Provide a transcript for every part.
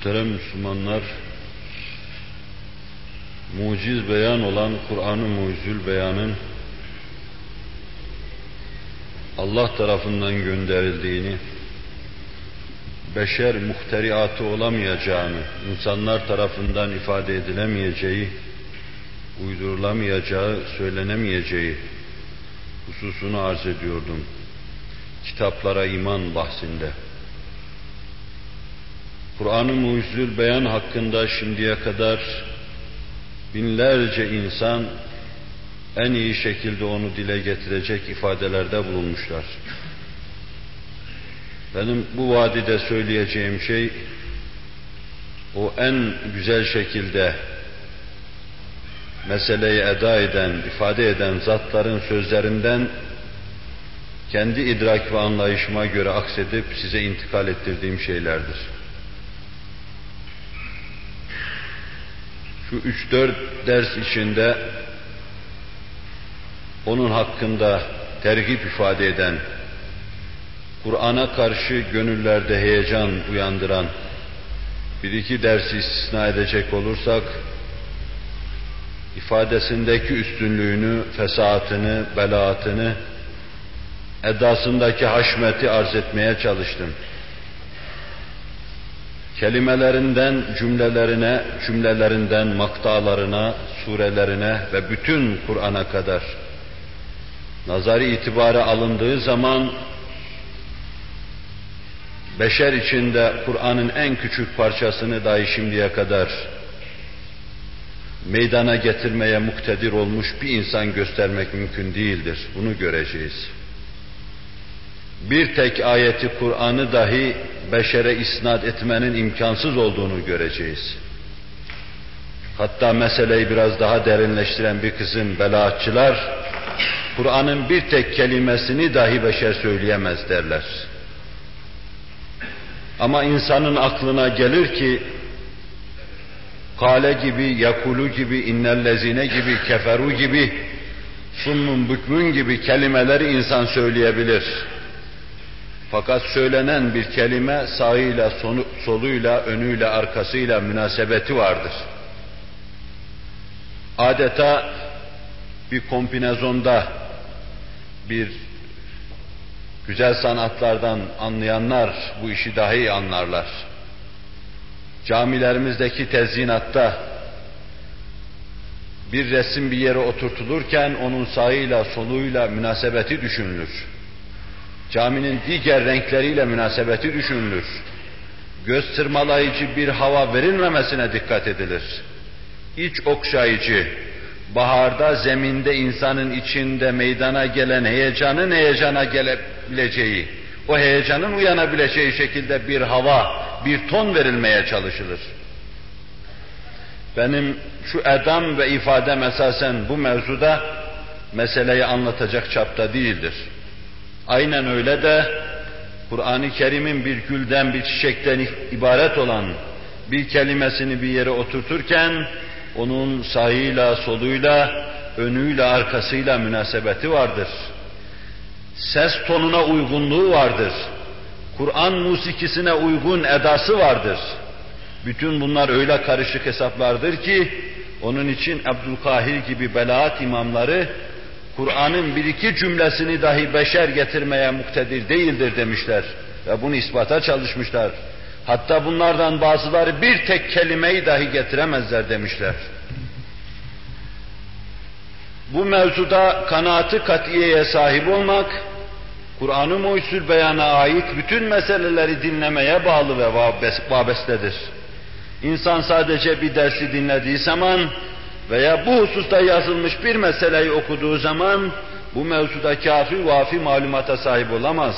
Muhterem Müslümanlar, muciz beyan olan Kur'an-ı Mucizül Beyan'ın Allah tarafından gönderildiğini, beşer muhteriatı olamayacağını, insanlar tarafından ifade edilemeyeceği, uydurulamayacağı, söylenemeyeceği hususunu arz ediyordum. Kitaplara iman bahsinde. Kur'an-ı Mucizül Beyan hakkında şimdiye kadar binlerce insan en iyi şekilde onu dile getirecek ifadelerde bulunmuşlar. Benim bu vadide söyleyeceğim şey o en güzel şekilde meseleyi eda eden, ifade eden zatların sözlerinden kendi idrak ve anlayışıma göre aksedip size intikal ettirdiğim şeylerdir. Şu üç dört ders içinde onun hakkında tergip ifade eden, Kur'an'a karşı gönüllerde heyecan uyandıran bir iki dersi istisna edecek olursak, ifadesindeki üstünlüğünü, fesaatını, belaatını, edasındaki haşmeti arz etmeye çalıştım. Kelimelerinden cümlelerine, cümlelerinden maktalarına, surelerine ve bütün Kur'an'a kadar nazari itibara alındığı zaman beşer içinde Kur'an'ın en küçük parçasını dahi şimdiye kadar meydana getirmeye muktedir olmuş bir insan göstermek mümkün değildir. Bunu göreceğiz. Bir tek ayeti Kur'an'ı dahi beşere isnat etmenin imkansız olduğunu göreceğiz. Hatta meseleyi biraz daha derinleştiren bir kızım belaatçılar, Kur'an'ın bir tek kelimesini dahi beşer söyleyemez derler. Ama insanın aklına gelir ki kale gibi, yakulu gibi, innellezine gibi, keferu gibi, summun bükmün gibi kelimeleri insan söyleyebilir. Fakat söylenen bir kelime sağıyla, sonu, soluyla, önüyle, arkasıyla münasebeti vardır. Adeta bir kombinezonda bir güzel sanatlardan anlayanlar bu işi daha iyi anlarlar. Camilerimizdeki tezyinatta bir resim bir yere oturtulurken onun sağıyla soluyla münasebeti düşünülür. Caminin diğer renkleriyle münasebeti düşünülür. Göz tırmalayıcı bir hava verilmemesine dikkat edilir. İç okşayıcı, baharda zeminde insanın içinde meydana gelen heyecanın heyecana gelebileceği, o heyecanın uyanabileceği şekilde bir hava, bir ton verilmeye çalışılır. Benim şu edam ve ifadem esasen bu mevzuda meseleyi anlatacak çapta değildir. Aynen öyle de Kur'an-ı Kerim'in bir gülden, bir çiçekten ibaret olan bir kelimesini bir yere oturturken onun sağıyla, soluyla, önüyle, arkasıyla münasebeti vardır. Ses tonuna uygunluğu vardır. Kur'an musikisine uygun edası vardır. Bütün bunlar öyle karışık hesaplardır ki, onun için Abdülkahir gibi belaat imamları, Kur'an'ın bir iki cümlesini dahi beşer getirmeye muktedir değildir demişler. Ve bunu ispata çalışmışlar. Hatta bunlardan bazıları bir tek kelimeyi dahi getiremezler demişler. Bu mevzuda kanaatı katiyeye sahip olmak, Kur'an-ı Mucizül Beyan'a ait bütün meseleleri dinlemeye bağlı ve vabestedir. İnsan sadece bir dersi dinlediği zaman veya bu hususta yazılmış bir meseleyi okuduğu zaman bu mevzuda kafi vafi malumata sahip olamaz.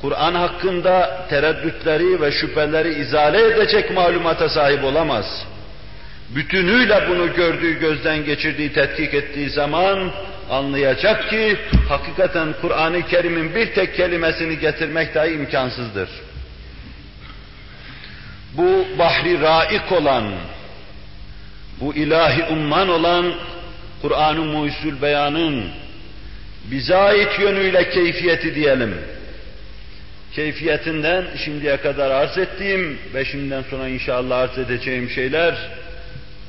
Kur'an hakkında tereddütleri ve şüpheleri izale edecek malumata sahip olamaz. Bütünüyle bunu gördüğü, gözden geçirdiği, tetkik ettiği zaman anlayacak ki hakikaten Kur'an-ı Kerim'in bir tek kelimesini getirmek dahi imkansızdır. Bu bahri raik olan, bu ilahi umman olan Kur'an-ı Mucizül Beyan'ın bize ait yönüyle keyfiyeti diyelim keyfiyetinden şimdiye kadar arz ettiğim ve şimdiden sonra inşallah arz edeceğim şeyler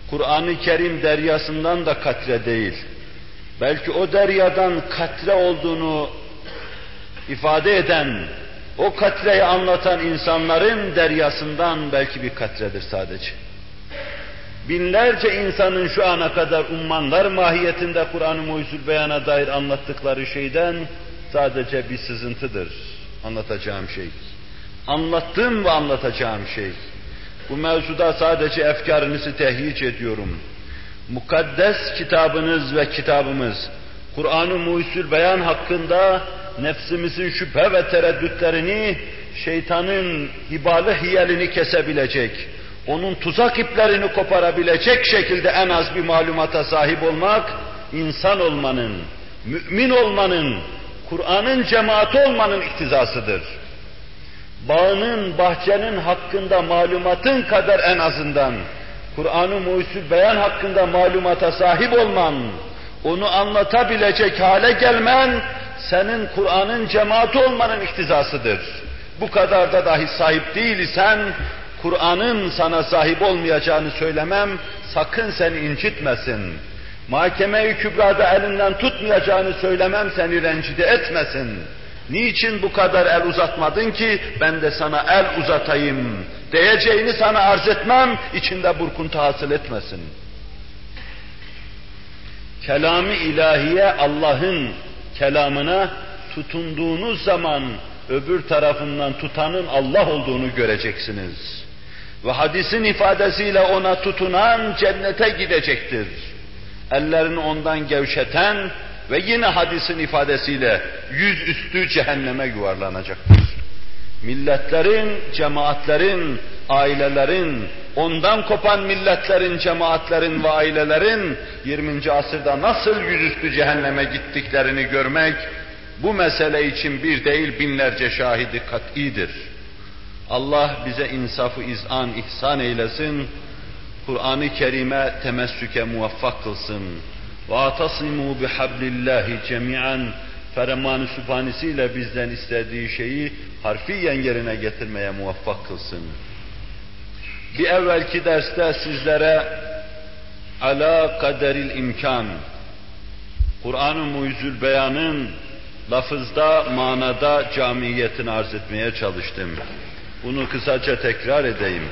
Kur'an-ı Kerim deryasından da katre değil. Belki o deryadan katre olduğunu ifade eden, o katreyi anlatan insanların deryasından belki bir katredir sadece. Binlerce insanın şu ana kadar ummanlar mahiyetinde Kur'an-ı Muhyüzül Beyan'a dair anlattıkları şeyden sadece bir sızıntıdır anlatacağım şey. Anlattığım ve anlatacağım şey. Bu mevzuda sadece efkarınızı tehyic ediyorum. Mukaddes kitabınız ve kitabımız, Kur'an-ı Muhyüzül Beyan hakkında nefsimizin şüphe ve tereddütlerini, şeytanın hibalı hiyelini kesebilecek, onun tuzak iplerini koparabilecek şekilde en az bir malumata sahip olmak, insan olmanın, mümin olmanın, Kur'an'ın cemaati olmanın iktizasıdır. Bağının, bahçenin hakkında malumatın kadar en azından Kur'an-ı Beyan hakkında malumata sahip olman, onu anlatabilecek hale gelmen, senin Kur'an'ın cemaati olmanın iktizasıdır. Bu kadar da dahi sahip değil isen, Kur'an'ın sana sahip olmayacağını söylemem, sakın seni incitmesin. Mahkeme-i Kübra'da elinden tutmayacağını söylemem seni rencide etmesin. Niçin bu kadar el uzatmadın ki ben de sana el uzatayım diyeceğini sana arz etmem, içinde burkuntu hasıl etmesin. Kelamı ilahiye Allah'ın kelamına tutunduğunuz zaman öbür tarafından tutanın Allah olduğunu göreceksiniz. Ve hadisin ifadesiyle ona tutunan cennete gidecektir. Ellerini ondan gevşeten ve yine hadisin ifadesiyle yüz üstü cehenneme yuvarlanacaktır. Milletlerin, cemaatlerin, ailelerin, ondan kopan milletlerin, cemaatlerin ve ailelerin 20. asırda nasıl yüzüstü cehenneme gittiklerini görmek, bu mesele için bir değil binlerce şahidi kat'idir. Allah bize insafı izan, ihsan eylesin, Kur'an-ı Kerim'e temessüke muvaffak kılsın. وَاَتَصِمُوا بِحَبْلِ اللّٰهِ جَمِيعًا Ferman-ı Sübhanesiyle bizden istediği şeyi harfiyen yerine getirmeye muvaffak kılsın. Bir evvelki derste sizlere ala kaderil imkan, Kur'an-ı Muhyüzül Beyan'ın lafızda, manada camiyetini arz etmeye çalıştım. Bunu kısaca tekrar edeyim.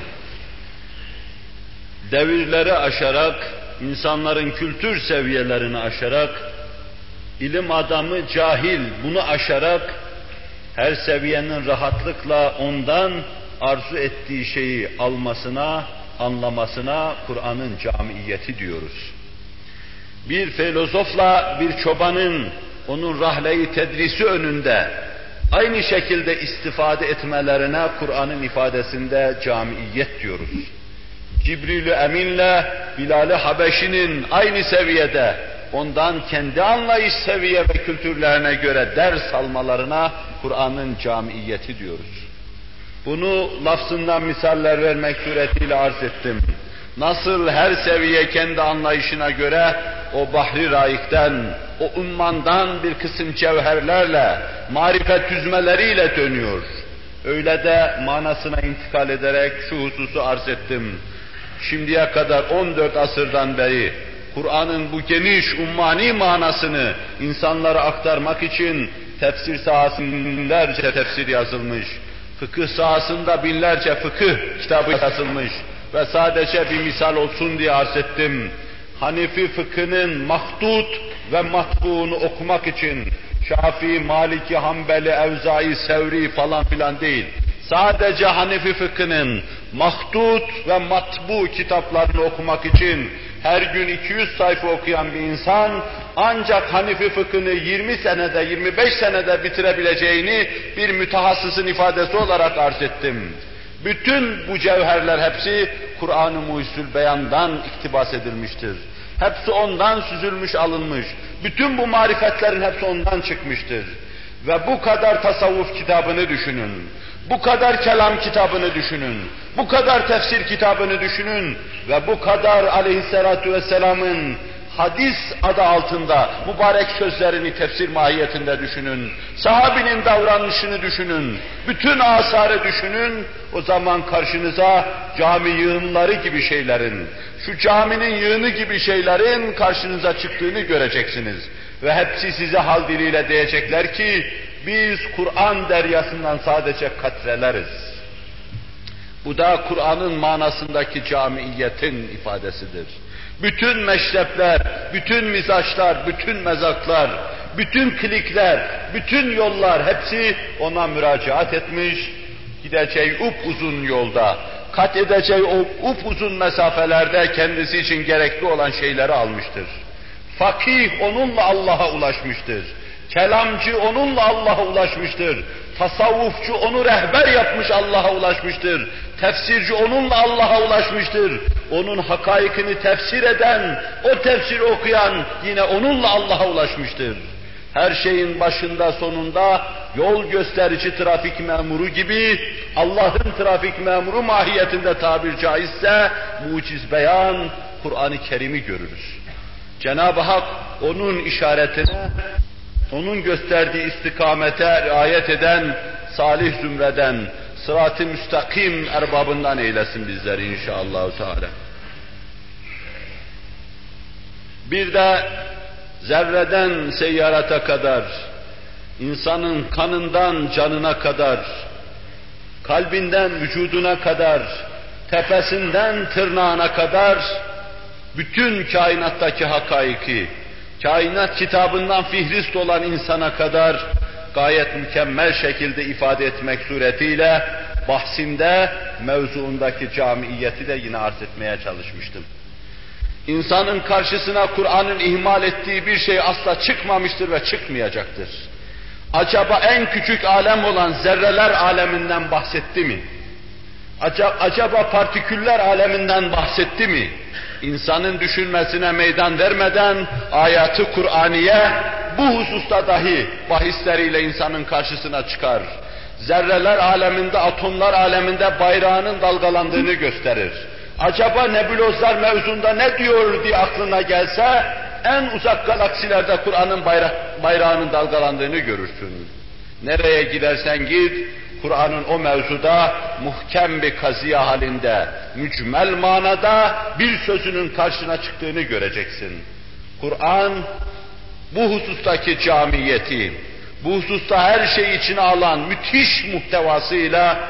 Devirleri aşarak, insanların kültür seviyelerini aşarak, ilim adamı cahil bunu aşarak, her seviyenin rahatlıkla ondan arzu ettiği şeyi almasına, anlamasına Kur'an'ın camiyeti diyoruz. Bir filozofla bir çobanın onun rahleyi tedrisi önünde aynı şekilde istifade etmelerine Kur'an'ın ifadesinde camiyet diyoruz. Cibril-i Emin'le Bilal-i Habeşi'nin aynı seviyede ondan kendi anlayış seviye ve kültürlerine göre ders almalarına Kur'an'ın camiyeti diyoruz. Bunu lafzından misaller vermek suretiyle arz ettim. Nasıl her seviye kendi anlayışına göre o bahri raikten, o ummandan bir kısım cevherlerle, marifet düzmeleriyle dönüyor. Öyle de manasına intikal ederek şu hususu arz ettim. Şimdiye kadar 14 asırdan beri Kur'an'ın bu geniş ummani manasını insanlara aktarmak için tefsir sahasında binlerce tefsir yazılmış. Fıkıh sahasında binlerce fıkıh kitabı yazılmış ve sadece bir misal olsun diye arz ettim. Hanifi fıkhının mahdut ve matbuunu okumak için Şafii, Maliki, Hanbeli, Evzai, Sevri falan filan değil. Sadece Hanifi fıkhının mahdut ve matbu kitaplarını okumak için her gün 200 sayfa okuyan bir insan ancak Hanifi fıkhını 20 senede, 25 senede bitirebileceğini bir mütehassısın ifadesi olarak arz ettim. Bütün bu cevherler hepsi Kur'an-ı Muhyüzül Beyan'dan iktibas edilmiştir. Hepsi ondan süzülmüş, alınmış. Bütün bu marifetlerin hepsi ondan çıkmıştır. Ve bu kadar tasavvuf kitabını düşünün. Bu kadar kelam kitabını düşünün. Bu kadar tefsir kitabını düşünün. Ve bu kadar aleyhissalatu vesselamın hadis adı altında mübarek sözlerini tefsir mahiyetinde düşünün. Sahabinin davranışını düşünün. Bütün asarı düşünün. O zaman karşınıza cami yığınları gibi şeylerin, şu caminin yığını gibi şeylerin karşınıza çıktığını göreceksiniz. Ve hepsi size hal diliyle diyecekler ki, biz Kur'an deryasından sadece katreleriz. Bu da Kur'an'ın manasındaki camiiyetin ifadesidir. Bütün meşrepler, bütün mizaçlar, bütün mezaklar, bütün klikler, bütün yollar hepsi ona müracaat etmiş, gideceği up uzun yolda, kat edeceği o up uzun mesafelerde kendisi için gerekli olan şeyleri almıştır. Fakih onunla Allah'a ulaşmıştır. Kelamcı onunla Allah'a ulaşmıştır. Tasavvufçu onu rehber yapmış Allah'a ulaşmıştır. Tefsirci onunla Allah'a ulaşmıştır. Onun hakaikini tefsir eden, o tefsiri okuyan yine onunla Allah'a ulaşmıştır. Her şeyin başında sonunda yol gösterici trafik memuru gibi Allah'ın trafik memuru mahiyetinde tabir caizse muciz beyan Kur'an-ı Kerim'i görürüz. Cenab-ı Hak onun işaretine onun gösterdiği istikamete riayet eden salih zümreden, sırat-ı müstakim erbabından eylesin bizleri inşallah Teala. Bir de zerreden seyyarata kadar, insanın kanından canına kadar, kalbinden vücuduna kadar, tepesinden tırnağına kadar, bütün kainattaki hakaiki, kainat kitabından fihrist olan insana kadar gayet mükemmel şekilde ifade etmek suretiyle bahsinde mevzuundaki camiyeti de yine arz etmeye çalışmıştım. İnsanın karşısına Kur'an'ın ihmal ettiği bir şey asla çıkmamıştır ve çıkmayacaktır. Acaba en küçük alem olan zerreler aleminden bahsetti mi? Acaba partiküller aleminden bahsetti mi? İnsanın düşünmesine meydan vermeden ayatı Kur'aniye bu hususta dahi bahisleriyle insanın karşısına çıkar. Zerreler aleminde, atomlar aleminde bayrağının dalgalandığını gösterir. Acaba nebulozlar mevzunda ne diyor diye aklına gelse, en uzak galaksilerde Kur'an'ın bayrak, bayrağının dalgalandığını görürsün. Nereye gidersen git, Kur'an'ın o mevzuda muhkem bir kaziye halinde, mücmel manada bir sözünün karşına çıktığını göreceksin. Kur'an bu husustaki camiyeti, bu hususta her şey içine alan müthiş muhtevasıyla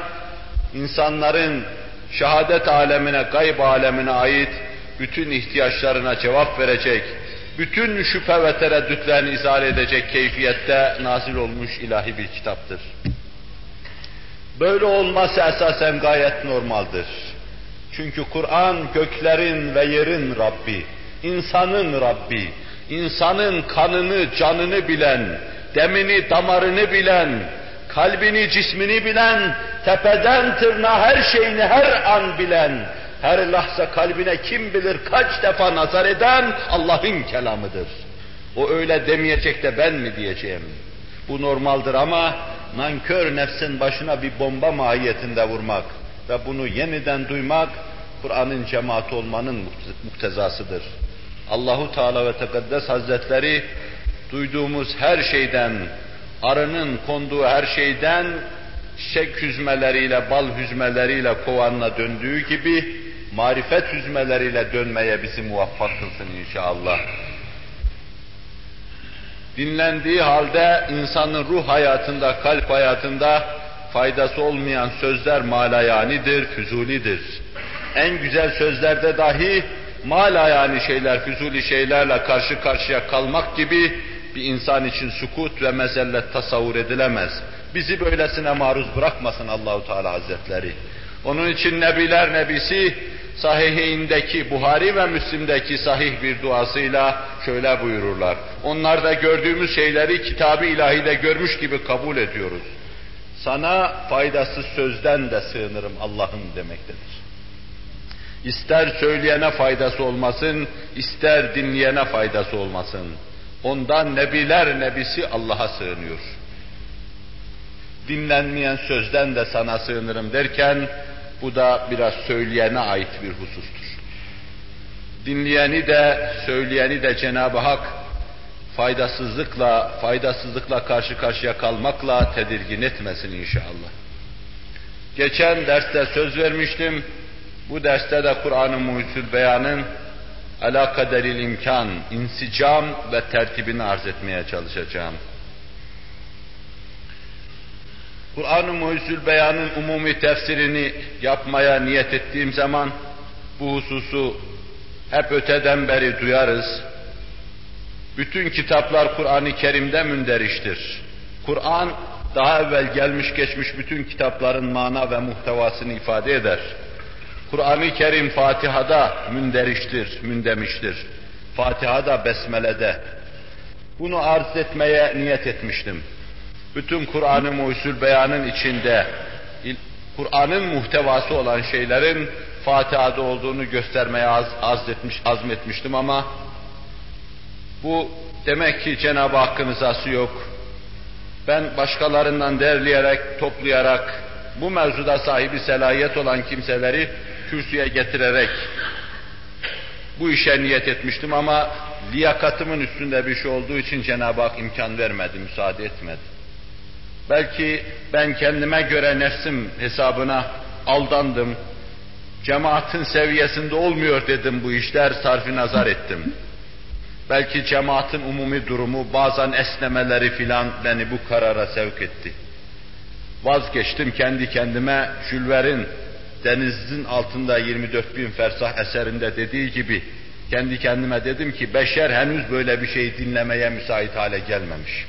insanların şehadet alemine, gayb alemine ait bütün ihtiyaçlarına cevap verecek, bütün şüphe ve tereddütlerini izale edecek keyfiyette nazil olmuş ilahi bir kitaptır. Böyle olması esasen gayet normaldir. Çünkü Kur'an göklerin ve yerin Rabbi, insanın Rabbi, insanın kanını, canını bilen, demini, damarını bilen, kalbini, cismini bilen, tepeden tırnağa her şeyini her an bilen, her lahza kalbine kim bilir kaç defa nazar eden Allah'ın kelamıdır. O öyle demeyecek de ben mi diyeceğim? Bu normaldir ama nankör nefsin başına bir bomba mahiyetinde vurmak ve bunu yeniden duymak Kur'an'ın cemaati olmanın muktezasıdır. Allahu Teala ve Tekaddes Hazretleri duyduğumuz her şeyden, arının konduğu her şeyden çiçek hüzmeleriyle, bal hüzmeleriyle kovanına döndüğü gibi marifet hüzmeleriyle dönmeye bizi muvaffak kılsın inşallah dinlendiği halde insanın ruh hayatında, kalp hayatında faydası olmayan sözler malayanidir, füzulidir. En güzel sözlerde dahi malayani şeyler, füzuli şeylerle karşı karşıya kalmak gibi bir insan için sukut ve mezellet tasavvur edilemez. Bizi böylesine maruz bırakmasın Allahu Teala Hazretleri. Onun için Nebiler Nebisi Sahihindeki, Buhari ve Müslim'deki sahih bir duasıyla şöyle buyururlar. Onlarda gördüğümüz şeyleri kitabı ilahide görmüş gibi kabul ediyoruz. Sana faydasız sözden de sığınırım Allah'ım demektedir. İster söyleyene faydası olmasın, ister dinleyene faydası olmasın. Ondan nebiler nebisi Allah'a sığınıyor. Dinlenmeyen sözden de sana sığınırım derken, bu da biraz söyleyene ait bir husustur. dinleyeni de, söyleyeni de Cenab-ı Hak faydasızlıkla, faydasızlıkla karşı karşıya kalmakla tedirgin etmesin inşallah. Geçen derste söz vermiştim. Bu derste de Kur'an-ı Muhyüzül Beyan'ın ala kaderil imkan, insicam ve tertibini arz etmeye çalışacağım. Kur'an-ı Muhyüzül Beyan'ın umumi tefsirini yapmaya niyet ettiğim zaman bu hususu hep öteden beri duyarız. Bütün kitaplar Kur'an-ı Kerim'de münderiştir. Kur'an daha evvel gelmiş geçmiş bütün kitapların mana ve muhtevasını ifade eder. Kur'an-ı Kerim Fatiha'da münderiştir, mündemiştir. Fatiha'da Besmele'de. Bunu arz etmeye niyet etmiştim. Bütün Kur'an-ı Muhyüzül Beyan'ın içinde Kur'an'ın muhtevası olan şeylerin Fatiha'da olduğunu göstermeye az, az etmiş, azmetmiştim ama bu demek ki Cenab-ı Hakk'ın rızası yok. Ben başkalarından derleyerek, toplayarak bu mevzuda sahibi selahiyet olan kimseleri kürsüye getirerek bu işe niyet etmiştim ama liyakatımın üstünde bir şey olduğu için Cenab-ı Hak imkan vermedi, müsaade etmedi. Belki ben kendime göre nefsim hesabına aldandım, cemaatin seviyesinde olmuyor dedim bu işler, sarfi nazar ettim. Belki cemaatin umumi durumu, bazen esnemeleri filan beni bu karara sevk etti. Vazgeçtim kendi kendime, Jülver'in denizin altında 24 bin fersah eserinde dediği gibi, kendi kendime dedim ki beşer henüz böyle bir şey dinlemeye müsait hale gelmemiş.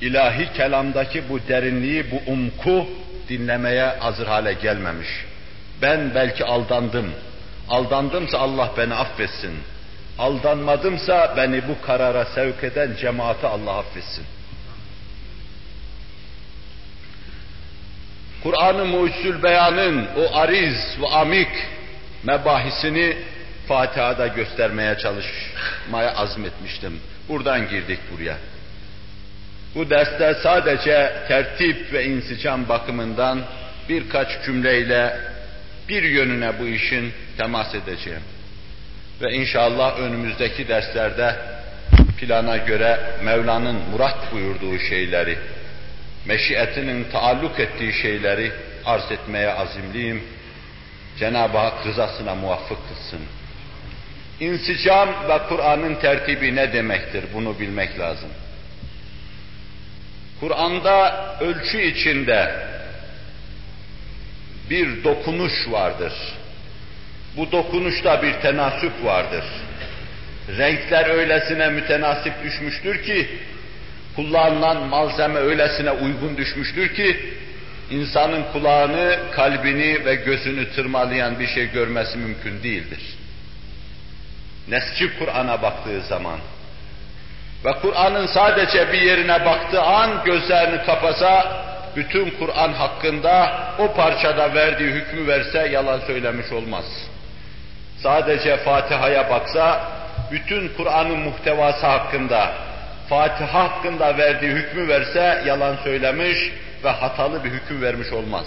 İlahi kelamdaki bu derinliği, bu umku dinlemeye hazır hale gelmemiş. Ben belki aldandım. Aldandımsa Allah beni affetsin. Aldanmadımsa beni bu karara sevk eden cemaati Allah affetsin. Kur'an-ı Mucizül Beyan'ın o ariz ve amik mebahisini Fatiha'da göstermeye çalışmaya azmetmiştim. Buradan girdik buraya. Bu derste sadece tertip ve insicam bakımından birkaç cümleyle bir yönüne bu işin temas edeceğim. Ve inşallah önümüzdeki derslerde plana göre Mevla'nın murat buyurduğu şeyleri, meşiyetinin taalluk ettiği şeyleri arz etmeye azimliyim. Cenab-ı Hak rızasına muvaffık kılsın. İnsicam ve Kur'an'ın tertibi ne demektir bunu bilmek lazım. Kur'an'da ölçü içinde bir dokunuş vardır. Bu dokunuşta bir tenasüp vardır. Renkler öylesine mütenasip düşmüştür ki, kullanılan malzeme öylesine uygun düşmüştür ki, insanın kulağını, kalbini ve gözünü tırmalayan bir şey görmesi mümkün değildir. Neski Kur'an'a baktığı zaman ve Kur'an'ın sadece bir yerine baktığı an gözlerini kapasa, bütün Kur'an hakkında o parçada verdiği hükmü verse yalan söylemiş olmaz. Sadece Fatiha'ya baksa, bütün Kur'an'ın muhtevası hakkında, Fatiha hakkında verdiği hükmü verse yalan söylemiş ve hatalı bir hüküm vermiş olmaz.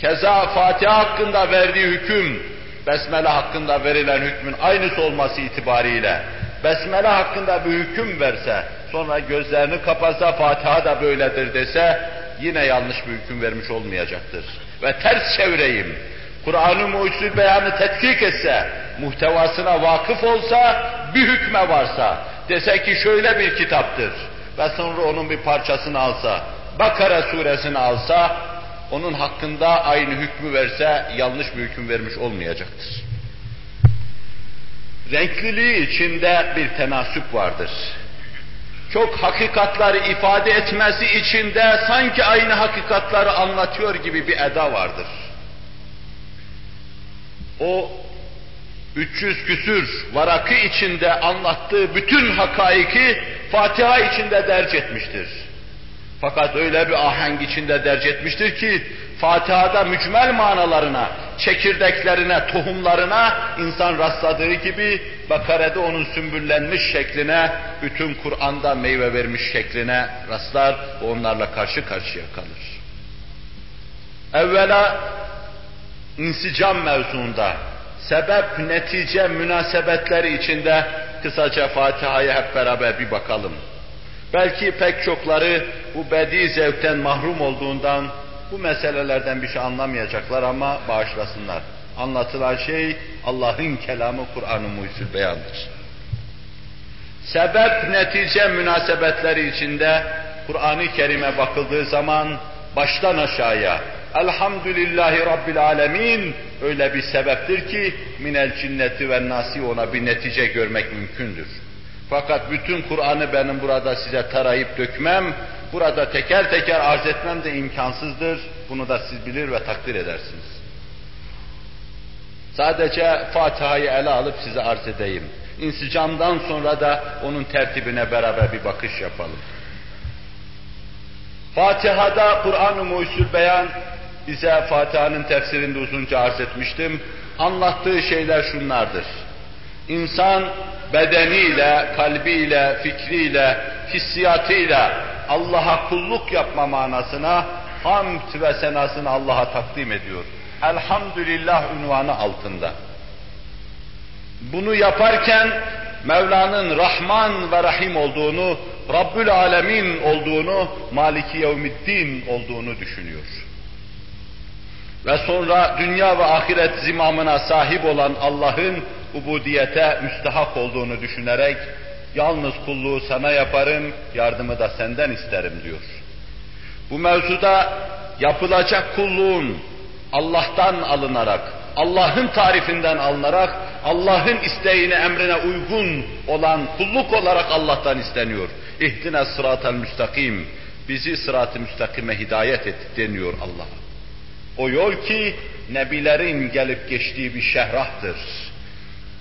Keza Fatiha hakkında verdiği hüküm, Besmele hakkında verilen hükmün aynısı olması itibariyle, Besmele hakkında bir hüküm verse, sonra gözlerini kapasa Fatiha da böyledir dese, yine yanlış bir hüküm vermiş olmayacaktır. Ve ters çevireyim, Kur'an-ı Mucizül Beyan'ı tetkik etse, muhtevasına vakıf olsa, bir hükme varsa, dese ki şöyle bir kitaptır ve sonra onun bir parçasını alsa, Bakara suresini alsa, onun hakkında aynı hükmü verse yanlış bir hüküm vermiş olmayacaktır. Renkliliği içinde bir tenasüp vardır. Çok hakikatları ifade etmesi içinde sanki aynı hakikatları anlatıyor gibi bir eda vardır. O 300 küsür varakı içinde anlattığı bütün hakaiki Fatiha içinde derc etmiştir. Fakat öyle bir ahenk içinde derc etmiştir ki Fatiha'da mücmel manalarına, çekirdeklerine, tohumlarına insan rastladığı gibi Bakare'de onun sümbüllenmiş şekline, bütün Kur'an'da meyve vermiş şekline rastlar ve onlarla karşı karşıya kalır. Evvela insicam mevzuunda sebep netice münasebetleri içinde kısaca Fatiha'ya hep beraber bir bakalım. Belki pek çokları bu bedi zevkten mahrum olduğundan bu meselelerden bir şey anlamayacaklar ama bağışlasınlar. Anlatılan şey Allah'ın kelamı Kur'an-ı Mucizül Beyan'dır. Sebep netice münasebetleri içinde Kur'an-ı Kerim'e bakıldığı zaman baştan aşağıya Elhamdülillahi Rabbil Alemin öyle bir sebeptir ki minel cinneti ve nasi ona bir netice görmek mümkündür. Fakat bütün Kur'an'ı benim burada size tarayıp dökmem, burada teker teker arz etmem de imkansızdır. Bunu da siz bilir ve takdir edersiniz. Sadece Fatiha'yı ele alıp size arz edeyim. İnsicamdan sonra da onun tertibine beraber bir bakış yapalım. Fatiha'da Kur'an-ı Muhyüzül Beyan bize Fatiha'nın tefsirinde uzunca arz etmiştim. Anlattığı şeyler şunlardır. İnsan bedeniyle, kalbiyle, fikriyle, hissiyatıyla Allah'a kulluk yapma manasına hamd ve senasını Allah'a takdim ediyor. Elhamdülillah ünvanı altında. Bunu yaparken Mevla'nın Rahman ve Rahim olduğunu, Rabbül Alemin olduğunu, Maliki Yevmiddin olduğunu düşünüyor. Ve sonra dünya ve ahiret zimamına sahip olan Allah'ın ubudiyete müstahak olduğunu düşünerek yalnız kulluğu sana yaparım, yardımı da senden isterim diyor. Bu mevzuda yapılacak kulluğun Allah'tan alınarak, Allah'ın tarifinden alınarak, Allah'ın isteğine, emrine uygun olan kulluk olarak Allah'tan isteniyor. İhdine sıratel müstakim, bizi sırat-ı müstakime hidayet et deniyor Allah'a. O yol ki nebilerin gelip geçtiği bir şehrahtır.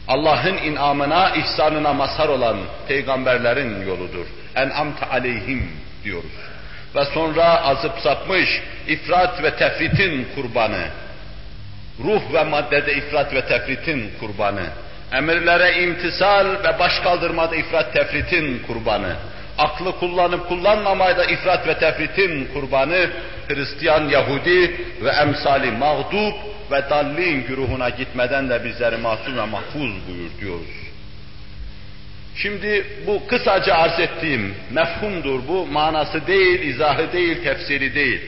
Allah'ın inamına, ihsanına mazhar olan peygamberlerin yoludur. En'amte aleyhim diyoruz. Ve sonra azıp sapmış ifrat ve tefritin kurbanı. Ruh ve maddede ifrat ve tefritin kurbanı. Emirlere imtisal ve baş kaldırmada ifrat tefritin kurbanı aklı kullanıp kullanmamayda ifrat ve tefritin kurbanı Hristiyan, Yahudi ve emsali mağdub ve dallin güruhuna gitmeden de bizleri masum ve mahfuz buyur diyoruz. Şimdi bu kısaca arz ettiğim mefhumdur bu, manası değil, izahı değil, tefsiri değil.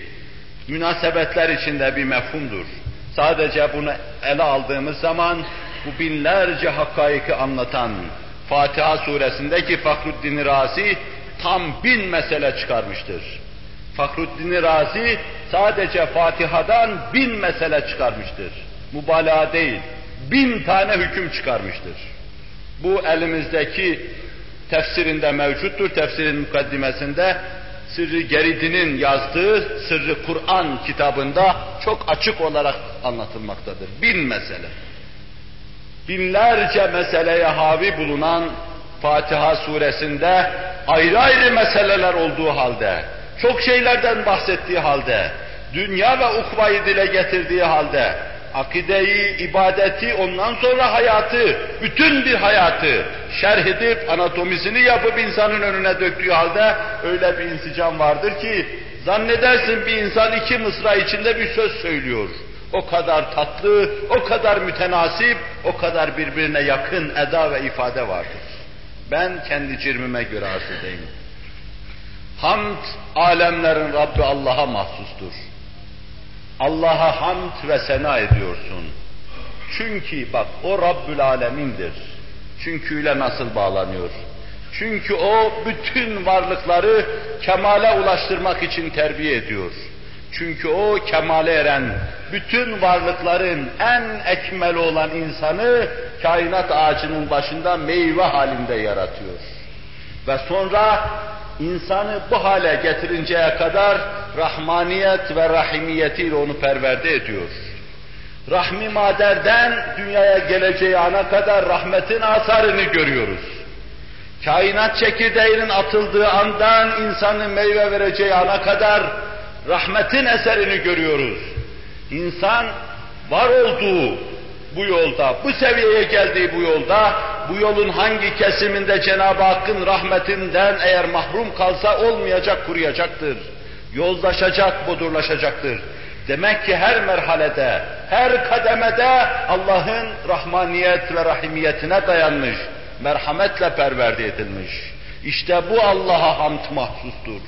Münasebetler içinde bir mefhumdur. Sadece bunu ele aldığımız zaman bu binlerce hakaiki anlatan Fatiha suresindeki Fahruddin Razi tam bin mesele çıkarmıştır. Fahruddin Razi sadece Fatiha'dan bin mesele çıkarmıştır. Mübalağa değil, bin tane hüküm çıkarmıştır. Bu elimizdeki tefsirinde mevcuttur, tefsirin mukaddimesinde Sırrı Geridin'in yazdığı Sırrı Kur'an kitabında çok açık olarak anlatılmaktadır. Bin mesele. Binlerce meseleye havi bulunan Fatiha suresinde ayrı ayrı meseleler olduğu halde, çok şeylerden bahsettiği halde, dünya ve ukvayı dile getirdiği halde, akideyi, ibadeti, ondan sonra hayatı, bütün bir hayatı şerh edip, anatomisini yapıp insanın önüne döktüğü halde öyle bir insicam vardır ki, zannedersin bir insan iki mısra içinde bir söz söylüyor. O kadar tatlı, o kadar mütenasip, o kadar birbirine yakın eda ve ifade vardır. Ben kendi cirmime göre arz edeyim. Hamd, alemlerin Rabbi Allah'a mahsustur. Allah'a hamd ve sena ediyorsun. Çünkü bak o Rabbül Alemin'dir. Çünkü ile nasıl bağlanıyor? Çünkü o bütün varlıkları kemale ulaştırmak için terbiye ediyor. Çünkü o kemale eren, bütün varlıkların en ekmeli olan insanı kainat ağacının başında meyve halinde yaratıyor. Ve sonra insanı bu hale getirinceye kadar rahmaniyet ve rahimiyetiyle onu perverde ediyor. Rahmi maderden dünyaya geleceği ana kadar rahmetin asarını görüyoruz. Kainat çekirdeğinin atıldığı andan insanın meyve vereceği ana kadar rahmetin eserini görüyoruz. İnsan var olduğu bu yolda, bu seviyeye geldiği bu yolda, bu yolun hangi kesiminde Cenab-ı Hakk'ın rahmetinden eğer mahrum kalsa olmayacak, kuruyacaktır. Yoldaşacak, bodurlaşacaktır. Demek ki her merhalede, her kademede Allah'ın rahmaniyet ve rahimiyetine dayanmış, merhametle perverde edilmiş. İşte bu Allah'a hamd mahsustur.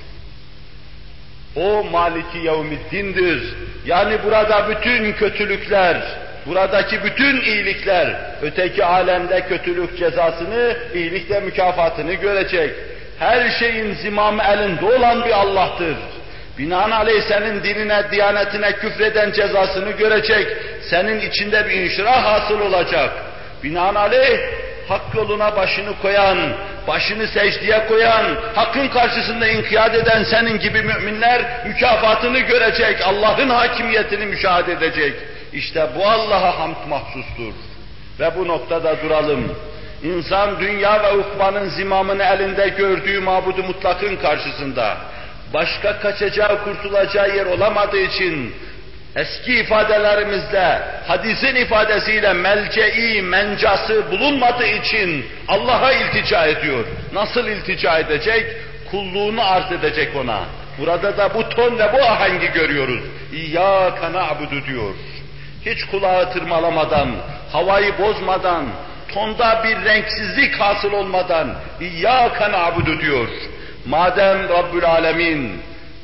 O Maliki Yevmiddin'dir. Yani burada bütün kötülükler, buradaki bütün iyilikler, öteki alemde kötülük cezasını, iyilikte mükafatını görecek. Her şeyin zimamı elinde olan bir Allah'tır. Binaenaleyh senin dinine, diyanetine küfreden cezasını görecek. Senin içinde bir inşirah hasıl olacak. Binaenaleyh hak yoluna başını koyan, başını secdeye koyan, hakkın karşısında inkiyat eden senin gibi müminler mükafatını görecek, Allah'ın hakimiyetini müşahede edecek. İşte bu Allah'a hamd mahsustur. Ve bu noktada duralım. İnsan dünya ve ukbanın zimamını elinde gördüğü mabudu mutlakın karşısında, başka kaçacağı, kurtulacağı yer olamadığı için eski ifadelerimizle, hadisin ifadesiyle melce'i, mencası bulunmadığı için Allah'a iltica ediyor. Nasıl iltica edecek? Kulluğunu arz edecek ona. Burada da bu ton ve bu ahengi görüyoruz. İyyâke na'budu diyor. Hiç kulağı tırmalamadan, havayı bozmadan, tonda bir renksizlik hasıl olmadan İyyâke na'budu diyor. Madem Rabbül Alemin,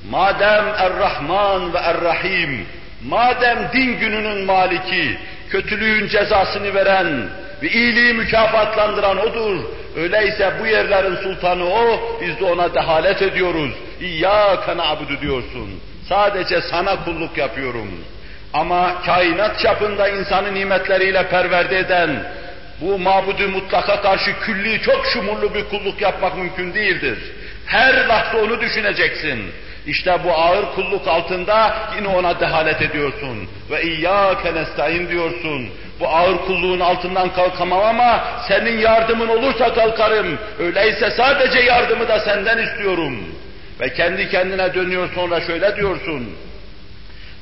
madem Er-Rahman ve Er-Rahim, madem din gününün maliki, kötülüğün cezasını veren ve iyiliği mükafatlandıran O'dur, öyleyse bu yerlerin sultanı O, biz de O'na dehalet ediyoruz. İyyâke na'budu diyorsun. Sadece sana kulluk yapıyorum. Ama kainat çapında insanı nimetleriyle perverde eden, bu mabudu mutlaka karşı külli, çok şumurlu bir kulluk yapmak mümkün değildir. Her lahza onu düşüneceksin. İşte bu ağır kulluk altında yine ona dehalet ediyorsun. Ve iyyâke nestaîn diyorsun. Bu ağır kulluğun altından kalkamam ama senin yardımın olursa kalkarım. Öyleyse sadece yardımı da senden istiyorum. Ve kendi kendine dönüyor sonra şöyle diyorsun.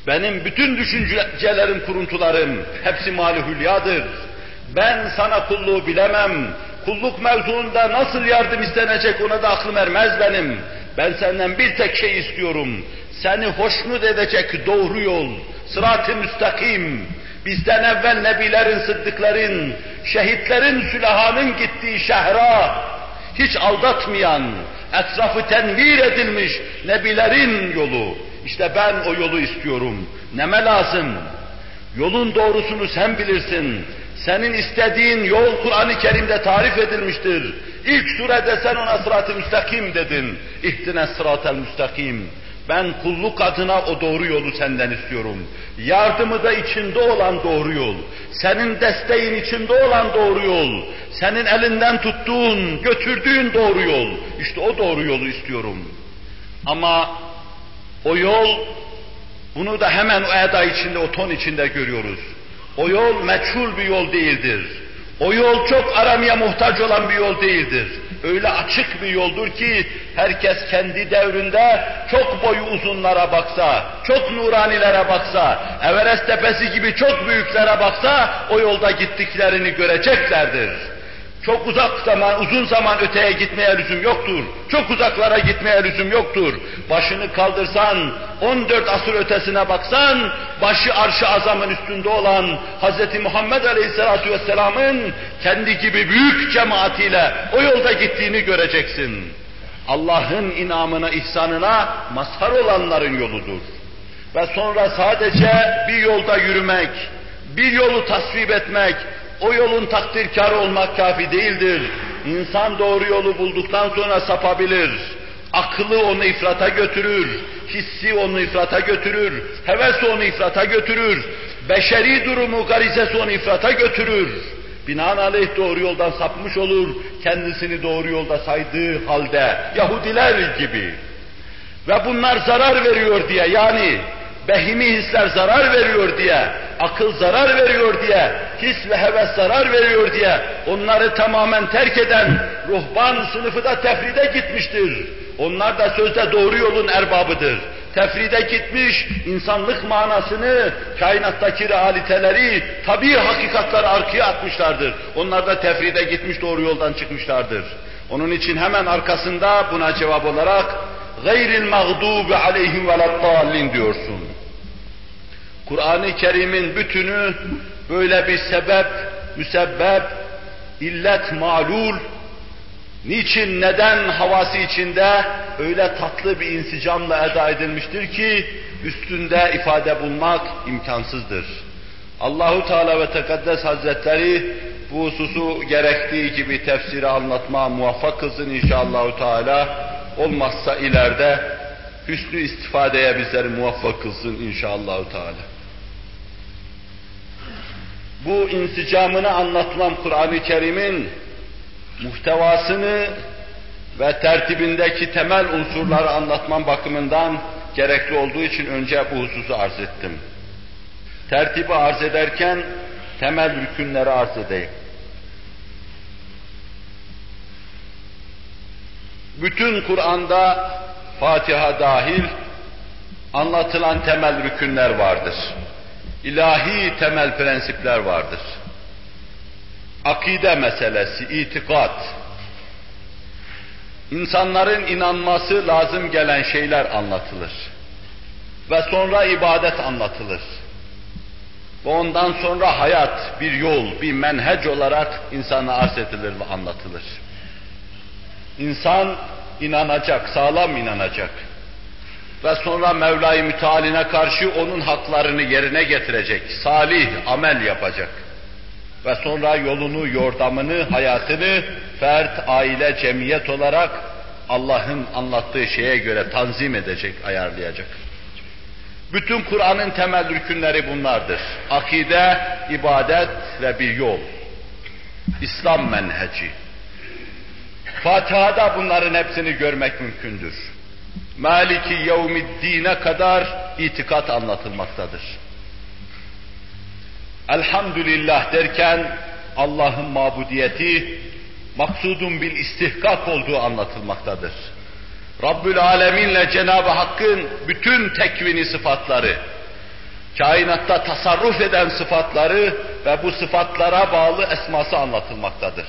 Benim bütün düşüncelerim, kuruntularım hepsi mali hülyadır. Ben sana kulluğu bilemem. Kulluk mevzuunda nasıl yardım istenecek ona da aklım ermez benim. Ben senden bir tek şey istiyorum. Seni hoşnut edecek doğru yol, sırat-ı müstakim, bizden evvel nebilerin, sıddıkların, şehitlerin, sülahanın gittiği şehra, hiç aldatmayan, etrafı tenvir edilmiş nebilerin yolu. İşte ben o yolu istiyorum. Neme lazım? Yolun doğrusunu sen bilirsin. Senin istediğin yol Kur'an-ı Kerim'de tarif edilmiştir. İlk surede sen ona sırat-ı müstakim dedin. İhtine sırat-ı müstakim. Ben kulluk adına o doğru yolu senden istiyorum. Yardımı da içinde olan doğru yol. Senin desteğin içinde olan doğru yol. Senin elinden tuttuğun, götürdüğün doğru yol. İşte o doğru yolu istiyorum. Ama o yol, bunu da hemen o eda içinde, o ton içinde görüyoruz. O yol meçhul bir yol değildir. O yol çok aramaya muhtaç olan bir yol değildir. Öyle açık bir yoldur ki herkes kendi devrinde çok boyu uzunlara baksa, çok nuranilere baksa, Everest tepesi gibi çok büyüklere baksa o yolda gittiklerini göreceklerdir. Çok uzak zaman, uzun zaman öteye gitmeye lüzum yoktur. Çok uzaklara gitmeye lüzum yoktur. Başını kaldırsan, 14 asır ötesine baksan, başı arşı azamın üstünde olan Hz. Muhammed Aleyhisselatü Vesselam'ın kendi gibi büyük cemaatiyle o yolda gittiğini göreceksin. Allah'ın inamına, ihsanına mazhar olanların yoludur. Ve sonra sadece bir yolda yürümek, bir yolu tasvip etmek, o yolun takdirkarı olmak kafi değildir. İnsan doğru yolu bulduktan sonra sapabilir. Akıllı onu ifrata götürür, hissi onu ifrata götürür, heves onu ifrata götürür, beşeri durumu, garizesi onu ifrata götürür. Binaenaleyh doğru yoldan sapmış olur, kendisini doğru yolda saydığı halde, Yahudiler gibi. Ve bunlar zarar veriyor diye, yani behimi hisler zarar veriyor diye, akıl zarar veriyor diye, his ve heves zarar veriyor diye onları tamamen terk eden ruhban sınıfı da tefride gitmiştir. Onlar da sözde doğru yolun erbabıdır. Tefride gitmiş, insanlık manasını, kainattaki realiteleri, tabi hakikatları arkaya atmışlardır. Onlar da tefride gitmiş, doğru yoldan çıkmışlardır. Onun için hemen arkasında buna cevap olarak gayril mağdubi aleyhim velattallin diyorsun. Kur'an-ı Kerim'in bütünü böyle bir sebep, müsebbep, illet malul, niçin, neden havası içinde öyle tatlı bir insicamla eda edilmiştir ki üstünde ifade bulmak imkansızdır. Allahu Teala ve Tekaddes Hazretleri bu hususu gerektiği gibi tefsiri anlatma muvaffak kılsın inşallahü teala. Olmazsa ileride hüsnü istifadeye bizleri muvaffak kılsın inşallahü teala. Bu insicamını anlatılan Kur'an-ı Kerim'in muhtevasını ve tertibindeki temel unsurları anlatmam bakımından gerekli olduğu için önce bu hususu arz ettim. Tertibi arz ederken temel rükünleri arz edeyim. Bütün Kur'an'da Fatiha dahil anlatılan temel rükünler vardır. İlahi temel prensipler vardır. Akide meselesi, itikat, insanların inanması lazım gelen şeyler anlatılır. Ve sonra ibadet anlatılır. Ve ondan sonra hayat, bir yol, bir menhec olarak insana arz edilir ve anlatılır. İnsan inanacak, sağlam inanacak. Ve sonra Mevla-i Mütealine karşı onun haklarını yerine getirecek, salih amel yapacak. Ve sonra yolunu, yordamını, hayatını fert, aile, cemiyet olarak Allah'ın anlattığı şeye göre tanzim edecek, ayarlayacak. Bütün Kur'an'ın temel rükünleri bunlardır. Akide, ibadet ve bir yol. İslam menheci. Fatiha'da bunların hepsini görmek mümkündür. Maliki yevmiddine kadar itikat anlatılmaktadır. Elhamdülillah derken Allah'ın mabudiyeti maksudun bil istihkak olduğu anlatılmaktadır. Rabbül Alemin'le Cenab-ı Hakk'ın bütün tekvini sıfatları, kainatta tasarruf eden sıfatları ve bu sıfatlara bağlı esması anlatılmaktadır.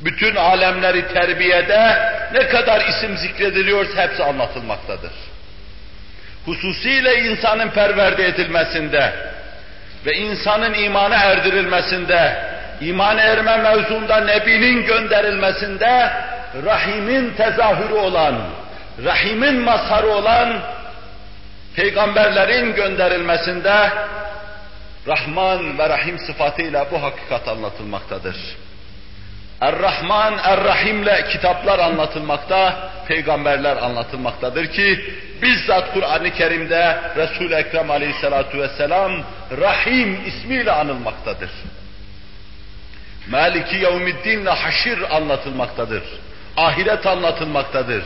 Bütün alemleri terbiyede ne kadar isim zikrediliyorsa hepsi anlatılmaktadır. Hususiyle insanın perverde edilmesinde ve insanın imana erdirilmesinde, iman erme mevzunda Nebi'nin gönderilmesinde, Rahim'in tezahürü olan, Rahim'in mazharı olan peygamberlerin gönderilmesinde Rahman ve Rahim sıfatıyla bu hakikat anlatılmaktadır. Er-Rahman, Er-Rahim'le kitaplar anlatılmakta, peygamberler anlatılmaktadır ki bizzat Kur'an-ı Kerim'de Resul-i Ekrem aleyhissalatu vesselam Rahim ismiyle anılmaktadır. Maliki yevmiddinle haşir anlatılmaktadır. Ahiret anlatılmaktadır.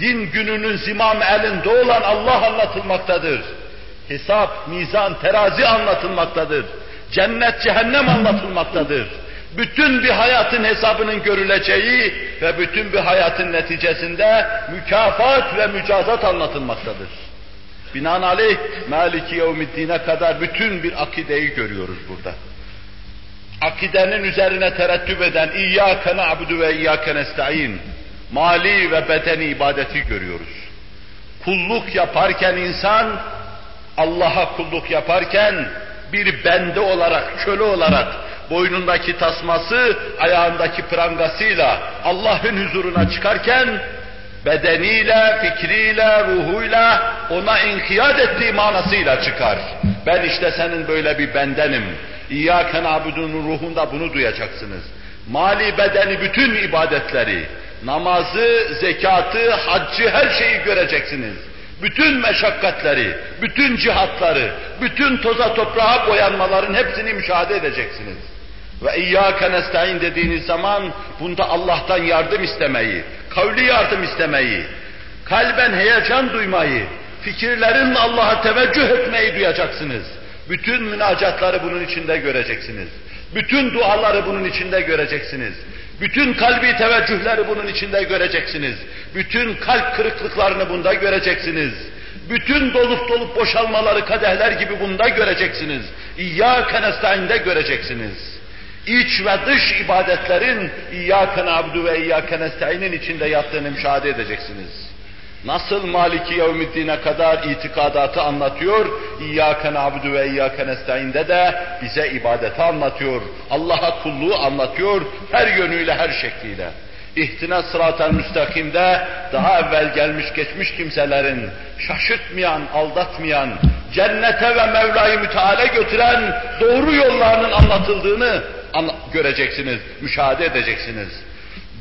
Din gününün zimam elinde olan Allah anlatılmaktadır. Hesap, mizan, terazi anlatılmaktadır. Cennet, cehennem anlatılmaktadır bütün bir hayatın hesabının görüleceği ve bütün bir hayatın neticesinde mükafat ve mücazat anlatılmaktadır. Binaenaleyh Maliki Yevmiddin'e kadar bütün bir akideyi görüyoruz burada. Akidenin üzerine terettüp eden İyyâke na'budu ve İyyâke nesta'in mali ve bedeni ibadeti görüyoruz. Kulluk yaparken insan Allah'a kulluk yaparken bir bende olarak, köle olarak boynundaki tasması, ayağındaki prangasıyla Allah'ın huzuruna çıkarken bedeniyle, fikriyle, ruhuyla ona inkiyat ettiği manasıyla çıkar. Ben işte senin böyle bir bendenim. İyyâken abudunun ruhunda bunu duyacaksınız. Mali bedeni bütün ibadetleri, namazı, zekatı, haccı her şeyi göreceksiniz. Bütün meşakkatleri, bütün cihatları, bütün toza toprağa boyanmaların hepsini müşahede edeceksiniz. Ve iyyâke nestaîn dediğiniz zaman bunda Allah'tan yardım istemeyi, kavli yardım istemeyi, kalben heyecan duymayı, fikirlerinle Allah'a teveccüh etmeyi duyacaksınız. Bütün münacatları bunun içinde göreceksiniz. Bütün duaları bunun içinde göreceksiniz. Bütün kalbi teveccühleri bunun içinde göreceksiniz. Bütün kalp kırıklıklarını bunda göreceksiniz. Bütün dolup dolup boşalmaları kadehler gibi bunda göreceksiniz. İyyâke nestaîn'de göreceksiniz iç ve dış ibadetlerin İyyâke na'budu ve İyyâke nesta'inin içinde yattığını müşahede edeceksiniz. Nasıl Maliki Yevmiddin'e kadar itikadatı anlatıyor, İyyâke na'budu ve İyyâke nestaîn'de de bize ibadeti anlatıyor, Allah'a kulluğu anlatıyor, her yönüyle, her şekliyle. İhtina sıratel müstakimde daha evvel gelmiş geçmiş kimselerin şaşırtmayan, aldatmayan, cennete ve Mevla-i götüren doğru yollarının anlatıldığını göreceksiniz, müşahede edeceksiniz.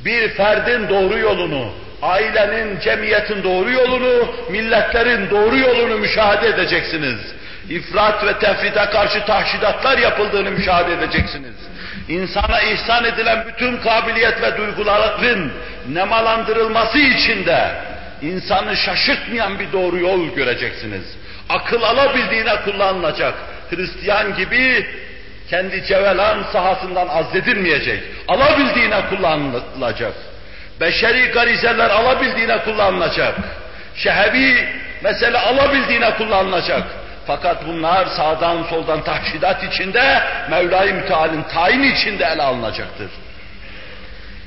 Bir ferdin doğru yolunu, ailenin, cemiyetin doğru yolunu, milletlerin doğru yolunu müşahede edeceksiniz. İfrat ve tefrite karşı tahşidatlar yapıldığını müşahede edeceksiniz. İnsana ihsan edilen bütün kabiliyet ve duyguların nemalandırılması için de insanı şaşırtmayan bir doğru yol göreceksiniz. Akıl alabildiğine kullanılacak. Hristiyan gibi kendi cevelan sahasından azledilmeyecek. Alabildiğine kullanılacak. Beşeri garizeler alabildiğine kullanılacak. Şehevi mesele alabildiğine kullanılacak. Fakat bunlar sağdan soldan tahşidat içinde, Mevla-i Müteal'in tayin içinde ele alınacaktır.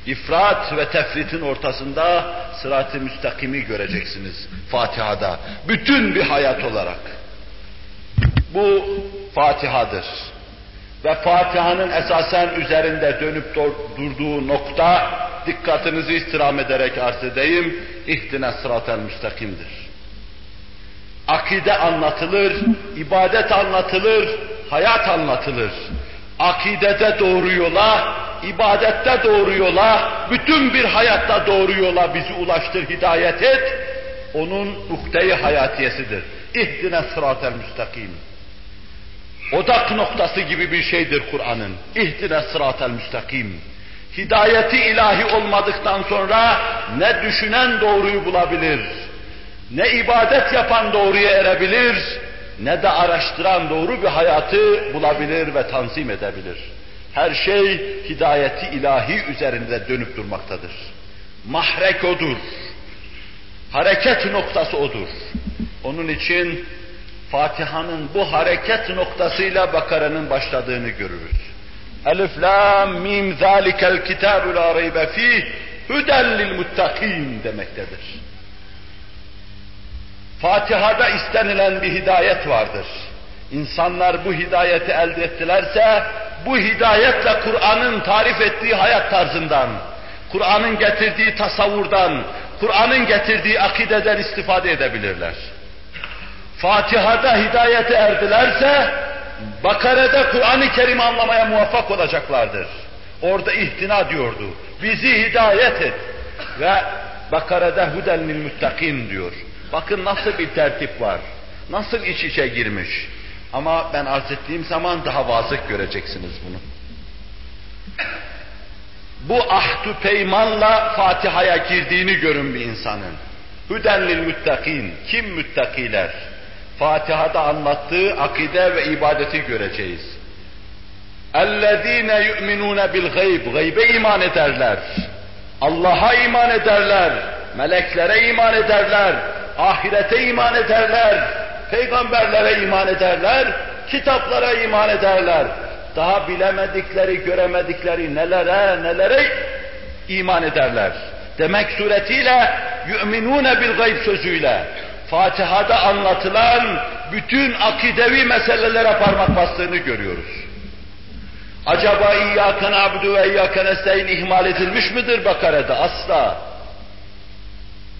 İfrat ve tefritin ortasında sırat-ı müstakimi göreceksiniz Fatiha'da. Bütün bir hayat olarak. Bu Fatiha'dır. Ve Fatiha'nın esasen üzerinde dönüp durduğu nokta, dikkatinizi istirham ederek arz edeyim, ihtine sırat-el müstakimdir. Akide anlatılır, ibadet anlatılır, hayat anlatılır. Akidede doğru yola, ibadette doğru yola, bütün bir hayatta doğru yola bizi ulaştır, hidayet et. Onun ukde-i hayatiyesidir. İhdine sırat-el müstakim. Odak noktası gibi bir şeydir Kur'an'ın. İhdine sırat-el müstakim. Hidayeti ilahi olmadıktan sonra ne düşünen doğruyu bulabilir, ne ibadet yapan doğruya erebilir, ne de araştıran doğru bir hayatı bulabilir ve tanzim edebilir. Her şey hidayeti ilahi üzerinde dönüp durmaktadır. Mahrek odur. Hareket noktası odur. Onun için Fatiha'nın bu hareket noktasıyla Bakara'nın başladığını görürüz. Elif lam mim zalikel kitabu la reybe fih huden lil muttakin demektedir. Fatiha'da istenilen bir hidayet vardır. İnsanlar bu hidayeti elde ettilerse, bu hidayetle Kur'an'ın tarif ettiği hayat tarzından, Kur'an'ın getirdiği tasavvurdan, Kur'an'ın getirdiği akideden istifade edebilirler. Fatiha'da hidayete erdilerse, Bakare'de Kur'an-ı Kerim anlamaya muvaffak olacaklardır. Orada ihtina diyordu. Bizi hidayet et. Ve Bakare'de hudenlil müttakin diyor. Bakın nasıl bir tertip var. Nasıl iç içe girmiş. Ama ben arz ettiğim zaman daha vazık göreceksiniz bunu. Bu ahdu peymanla Fatiha'ya girdiğini görün bir insanın. Hüdenlil müttakin. Kim müttakiler? Fatiha'da anlattığı akide ve ibadeti göreceğiz. اَلَّذ۪ينَ يُؤْمِنُونَ بِالْغَيْبِ Gaybe iman ederler. Allah'a iman ederler. Meleklere iman ederler ahirete iman ederler, peygamberlere iman ederler, kitaplara iman ederler. Daha bilemedikleri, göremedikleri nelere, nelere iman ederler. Demek suretiyle yu'minune bil gayb sözüyle Fatiha'da anlatılan bütün akidevi meselelere parmak bastığını görüyoruz. Acaba İyyâken abdu ve İyyâken esteyn ihmal edilmiş midir Bakara'da? Asla.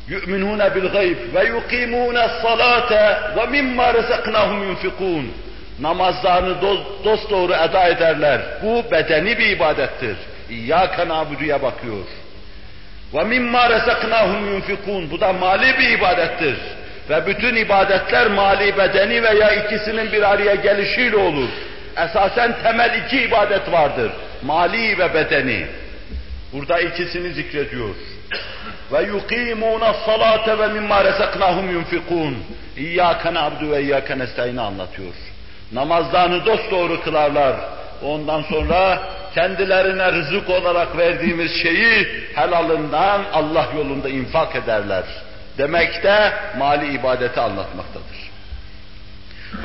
Yu'minûne bil gayb ve yukîmûne salate ve mimmâ rezeknâhum yunfikûn. Namazlarını dost doğru eda ederler. Bu bedeni bir ibadettir. İyyâken abdu'ya bakıyor. Ve mimmâ rezeknâhum yunfikûn. Bu da mali bir ibadettir. Ve bütün ibadetler mali bedeni veya ikisinin bir araya gelişiyle olur. Esasen temel iki ibadet vardır. Mali ve bedeni. Burada ikisini zikrediyor ve yukimuna salate ve mimma resaknahum yunfikun. İyyâke na'budu ve iyyâke nestaîn'i anlatıyor. Namazlarını dosdoğru kılarlar. Ondan sonra kendilerine rızık olarak verdiğimiz şeyi helalından Allah yolunda infak ederler demekte mali ibadeti anlatmaktadır.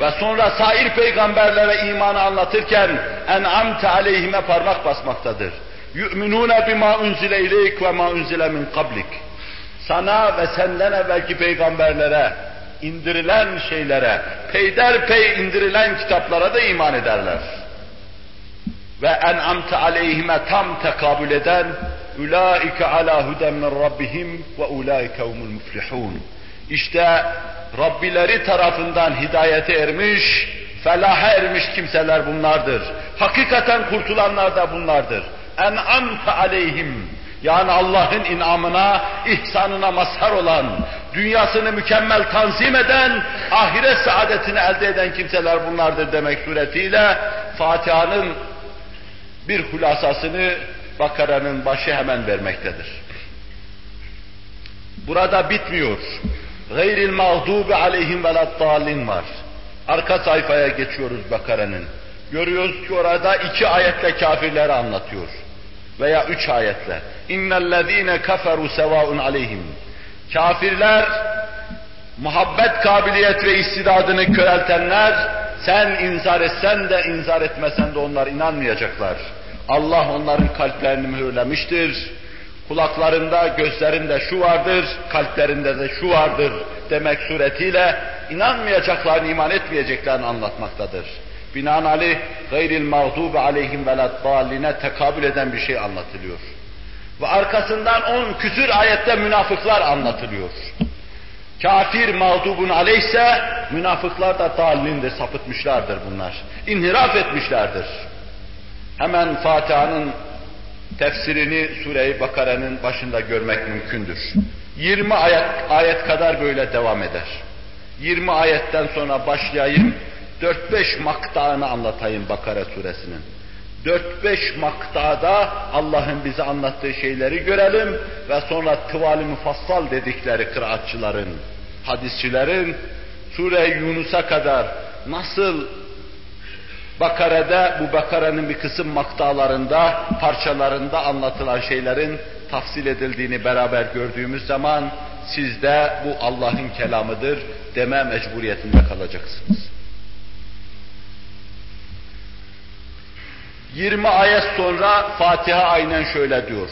Ve sonra sair peygamberlere imanı anlatırken en'amte aleyhime parmak basmaktadır. Yu'minune bima unzile ileyk ve ma unzile min kablik. Sana ve senden evvelki peygamberlere indirilen şeylere, peyderpey indirilen kitaplara da iman ederler. Ve en'amte aleyhime tam tekabül eden ulaike ala huden min rabbihim ve ulaike humul muflihun. İşte Rabbileri tarafından hidayete ermiş, felaha ermiş kimseler bunlardır. Hakikaten kurtulanlar da bunlardır. En'amte aleyhim yani Allah'ın inamına, ihsanına mazhar olan, dünyasını mükemmel tanzim eden, ahiret saadetini elde eden kimseler bunlardır demek suretiyle Fatiha'nın bir hulasasını Bakara'nın başı hemen vermektedir. Burada bitmiyor. Gayril mağdubi aleyhim veladdallin var. Arka sayfaya geçiyoruz Bakara'nın. Görüyoruz ki orada iki ayetle kafirleri anlatıyor veya üç ayetle. İnnellezîne kaferu sevaun aleyhim. Kafirler, muhabbet kabiliyet ve istidadını köreltenler, sen inzar etsen de inzar etmesen de onlar inanmayacaklar. Allah onların kalplerini mühürlemiştir. Kulaklarında, gözlerinde şu vardır, kalplerinde de şu vardır demek suretiyle inanmayacaklarını, iman etmeyeceklerini anlatmaktadır binaenaleyh gayril mağdubi aleyhim veladdalline tekabül eden bir şey anlatılıyor. Ve arkasından on küsür ayette münafıklar anlatılıyor. Kafir mağdubun aleyhse münafıklar da dallindir, sapıtmışlardır bunlar. İnhiraf etmişlerdir. Hemen Fatiha'nın tefsirini Sure-i Bakara'nın başında görmek mümkündür. 20 ayet, ayet kadar böyle devam eder. 20 ayetten sonra başlayayım, 4-5 maktağını anlatayım Bakara suresinin. 4-5 maktada Allah'ın bize anlattığı şeyleri görelim ve sonra tıvali mufassal dedikleri kıraatçıların, hadisçilerin Sure Yunus'a kadar nasıl Bakara'da bu Bakara'nın bir kısım maktalarında, parçalarında anlatılan şeylerin tafsil edildiğini beraber gördüğümüz zaman siz de bu Allah'ın kelamıdır deme mecburiyetinde kalacaksınız. 20 ayet sonra Fatiha aynen şöyle diyor.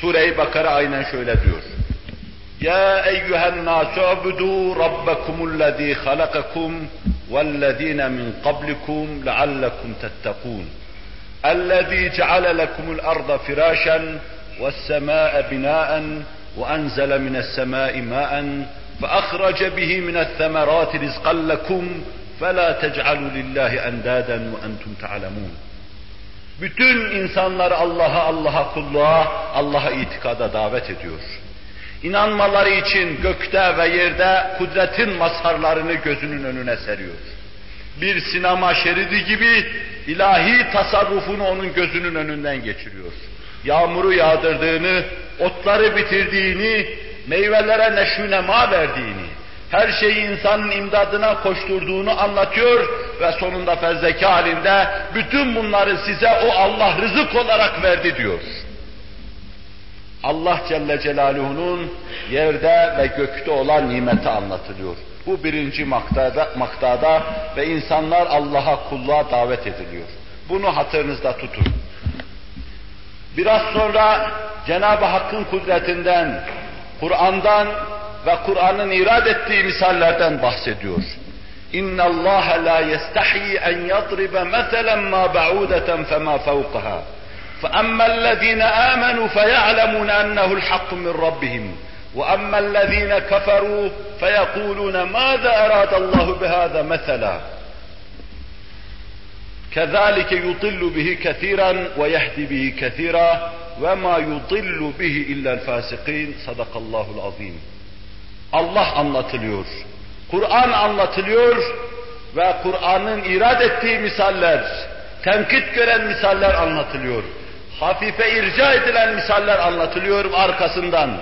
Sure-i Bakara aynen şöyle diyor. Ya eyyühen nâsü abudû rabbekumullezî halakakum vellezîne min qablikum leallekum tettekûn. الذي جعل لكم الأرض فراشا والسماء بناء وأنزل من السماء ماء فأخرج به من الثمرات رزقا لكم فلا تجعلوا لله أندادا وأنتم تعلمون bütün insanları Allah'a, Allah'a kulluğa, Allah'a itikada davet ediyor. İnanmaları için gökte ve yerde kudretin mazharlarını gözünün önüne seriyor. Bir sinema şeridi gibi ilahi tasarrufunu onun gözünün önünden geçiriyor. Yağmuru yağdırdığını, otları bitirdiğini, meyvelere neşünema verdiğini, her şeyi insanın imdadına koşturduğunu anlatıyor ve sonunda fezleke halinde bütün bunları size o Allah rızık olarak verdi diyor. Allah Celle Celaluhu'nun yerde ve gökte olan nimeti anlatılıyor. Bu birinci maktada, maktada ve insanlar Allah'a kulluğa davet ediliyor. Bunu hatırınızda tutun. Biraz sonra Cenab-ı Hakk'ın kudretinden, Kur'an'dan ve Kur'an'ın irad ettiği misallerden bahsediyor. اِنَّ اللّٰهَ لَا يَسْتَحْيِي اَنْ يَضْرِبَ مَثَلًا مَا بَعُودَةً فَمَا فَوْقَهَا فَأَمَّا الَّذ۪ينَ آمَنُوا فَيَعْلَمُونَ أَنَّهُ الْحَقُّ مِنْ رَبِّهِمْ وَأَمَّا الَّذ۪ينَ كَفَرُوا فَيَقُولُونَ مَاذَا أَرَادَ اللّٰهُ بِهَذَا مَثَلًا كَذَٰلِكَ يُضِلُّ بِهِ كَثِيرًا وَيَهْدِ بِهِ كَثِيرًا وَمَا يُضِلُّ بِهِ إِلَّا الْفَاسِقِينَ صَدَقَ اللّٰهُ الْعَظِيمُ Allah anlatılıyor. Kur'an anlatılıyor ve Kur'an'ın irad ettiği misaller, tenkit gören misaller anlatılıyor. Hafife irca edilen misaller anlatılıyor arkasından.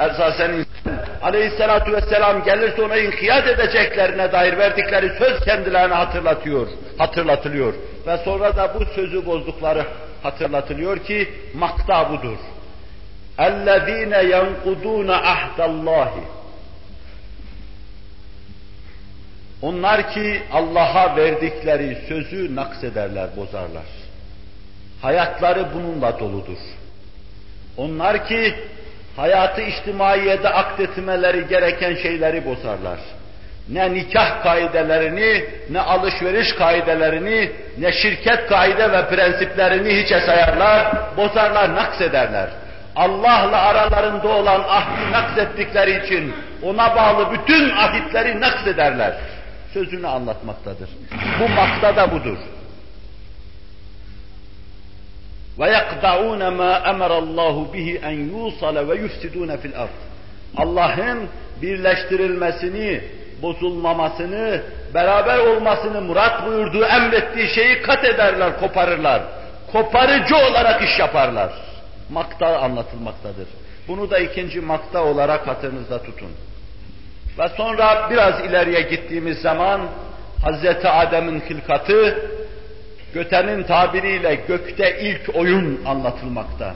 Esasen insan aleyhissalatu vesselam gelirse ona inkiyat edeceklerine dair verdikleri söz kendilerine hatırlatıyor, hatırlatılıyor. Ve sonra da bu sözü bozdukları hatırlatılıyor ki makta budur. اَلَّذ۪ينَ يَنْقُدُونَ عَهْدَ اللّٰهِ Onlar ki Allah'a verdikleri sözü naksederler, bozarlar. Hayatları bununla doludur. Onlar ki hayatı içtimaiyede akdetmeleri gereken şeyleri bozarlar. Ne nikah kaidelerini, ne alışveriş kaidelerini, ne şirket kaide ve prensiplerini hiçe sayarlar, bozarlar, naksederler. Allah'la aralarında olan ahdi naksettikleri için ona bağlı bütün ahitleri naksederler. Sözünü anlatmaktadır. Bu makta da budur. Ve yakda'un ma emarallahu bihi en yusala ve yufsidun fil ard. Allah'ın birleştirilmesini, bozulmamasını, beraber olmasını murat buyurduğu, emrettiği şeyi kat ederler, koparırlar. Koparıcı olarak iş yaparlar. Makta anlatılmaktadır. Bunu da ikinci makta olarak hatırınızda tutun. Ve sonra biraz ileriye gittiğimiz zaman Hz. Adem'in hilkatı Göte'nin tabiriyle gökte ilk oyun anlatılmakta.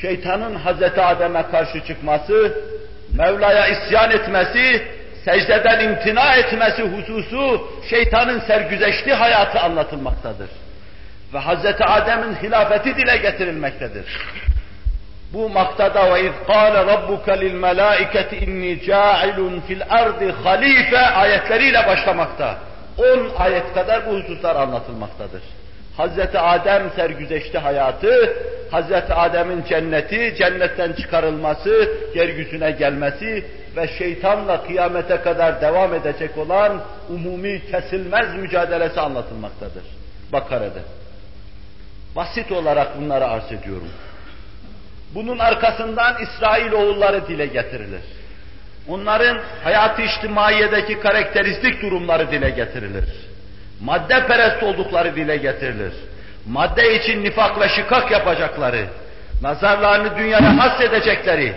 Şeytanın Hz. Adem'e karşı çıkması, Mevla'ya isyan etmesi, secdeden imtina etmesi hususu şeytanın sergüzeşli hayatı anlatılmaktadır. Ve Hz. Adem'in hilafeti dile getirilmektedir. Bu maktada ve iz kâle rabbuke lil melâiketi inni câilun fil ardı halife ayetleriyle başlamakta. 10 ayet kadar bu hususlar anlatılmaktadır. Hazreti Adem sergüzeşti hayatı, Hazreti Adem'in cenneti, cennetten çıkarılması, yeryüzüne gelmesi ve şeytanla kıyamete kadar devam edecek olan umumi kesilmez mücadelesi anlatılmaktadır. Bakara'da. Basit olarak bunları arz ediyorum. Bunun arkasından İsrail oğulları dile getirilir. Onların hayat-ı içtimaiyedeki karakteristik durumları dile getirilir. Madde perest oldukları dile getirilir. Madde için nifak ve şikak yapacakları, nazarlarını dünyaya hassedecekleri,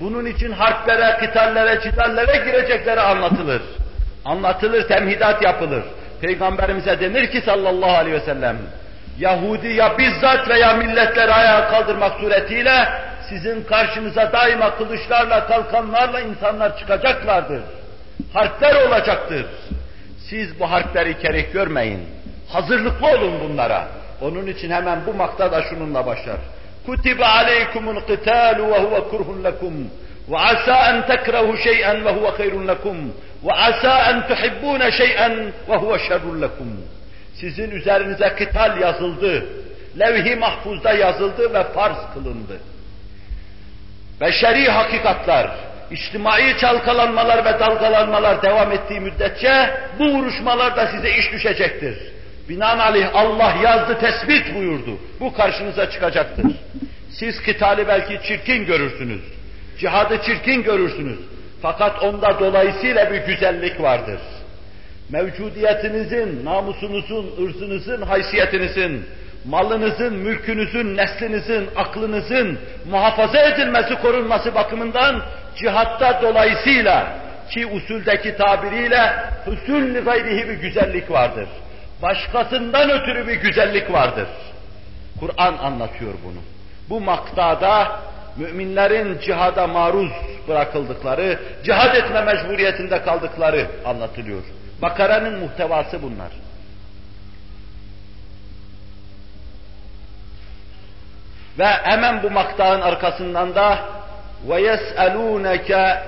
bunun için harplere, kitallere, çitallere girecekleri anlatılır. Anlatılır, temhidat yapılır. Peygamberimize denir ki sallallahu aleyhi ve sellem, Yahudi ya bizzat veya milletleri ayağa kaldırmak suretiyle sizin karşınıza daima kılıçlarla, kalkanlarla insanlar çıkacaklardır. Harpler olacaktır. Siz bu harpleri kerek görmeyin. Hazırlıklı olun bunlara. Onun için hemen bu makta da şununla başlar. Kutibe aleykumul qitalu ve huve kurhun lekum. Ve asa en tekrehu şey'en ve huve hayrun lekum. Ve asa en tuhibbune şey'en ve. Sizin üzerinize kıtal yazıldı. Levh-i mahfuzda yazıldı ve farz kılındı beşeri hakikatlar, içtimai çalkalanmalar ve dalgalanmalar devam ettiği müddetçe bu vuruşmalar da size iş düşecektir. Binaenaleyh Allah yazdı, tespit buyurdu. Bu karşınıza çıkacaktır. Siz kitali belki çirkin görürsünüz. Cihadı çirkin görürsünüz. Fakat onda dolayısıyla bir güzellik vardır. Mevcudiyetinizin, namusunuzun, ırzınızın, haysiyetinizin, malınızın, mülkünüzün, neslinizin, aklınızın muhafaza edilmesi, korunması bakımından cihatta dolayısıyla ki usuldeki tabiriyle hüsnü gayrihi bir güzellik vardır. Başkasından ötürü bir güzellik vardır. Kur'an anlatıyor bunu. Bu maktada müminlerin cihada maruz bırakıldıkları, cihad etme mecburiyetinde kaldıkları anlatılıyor. Bakara'nın muhtevası bunlar. Ve hemen bu maktağın arkasından da ve yeselûneke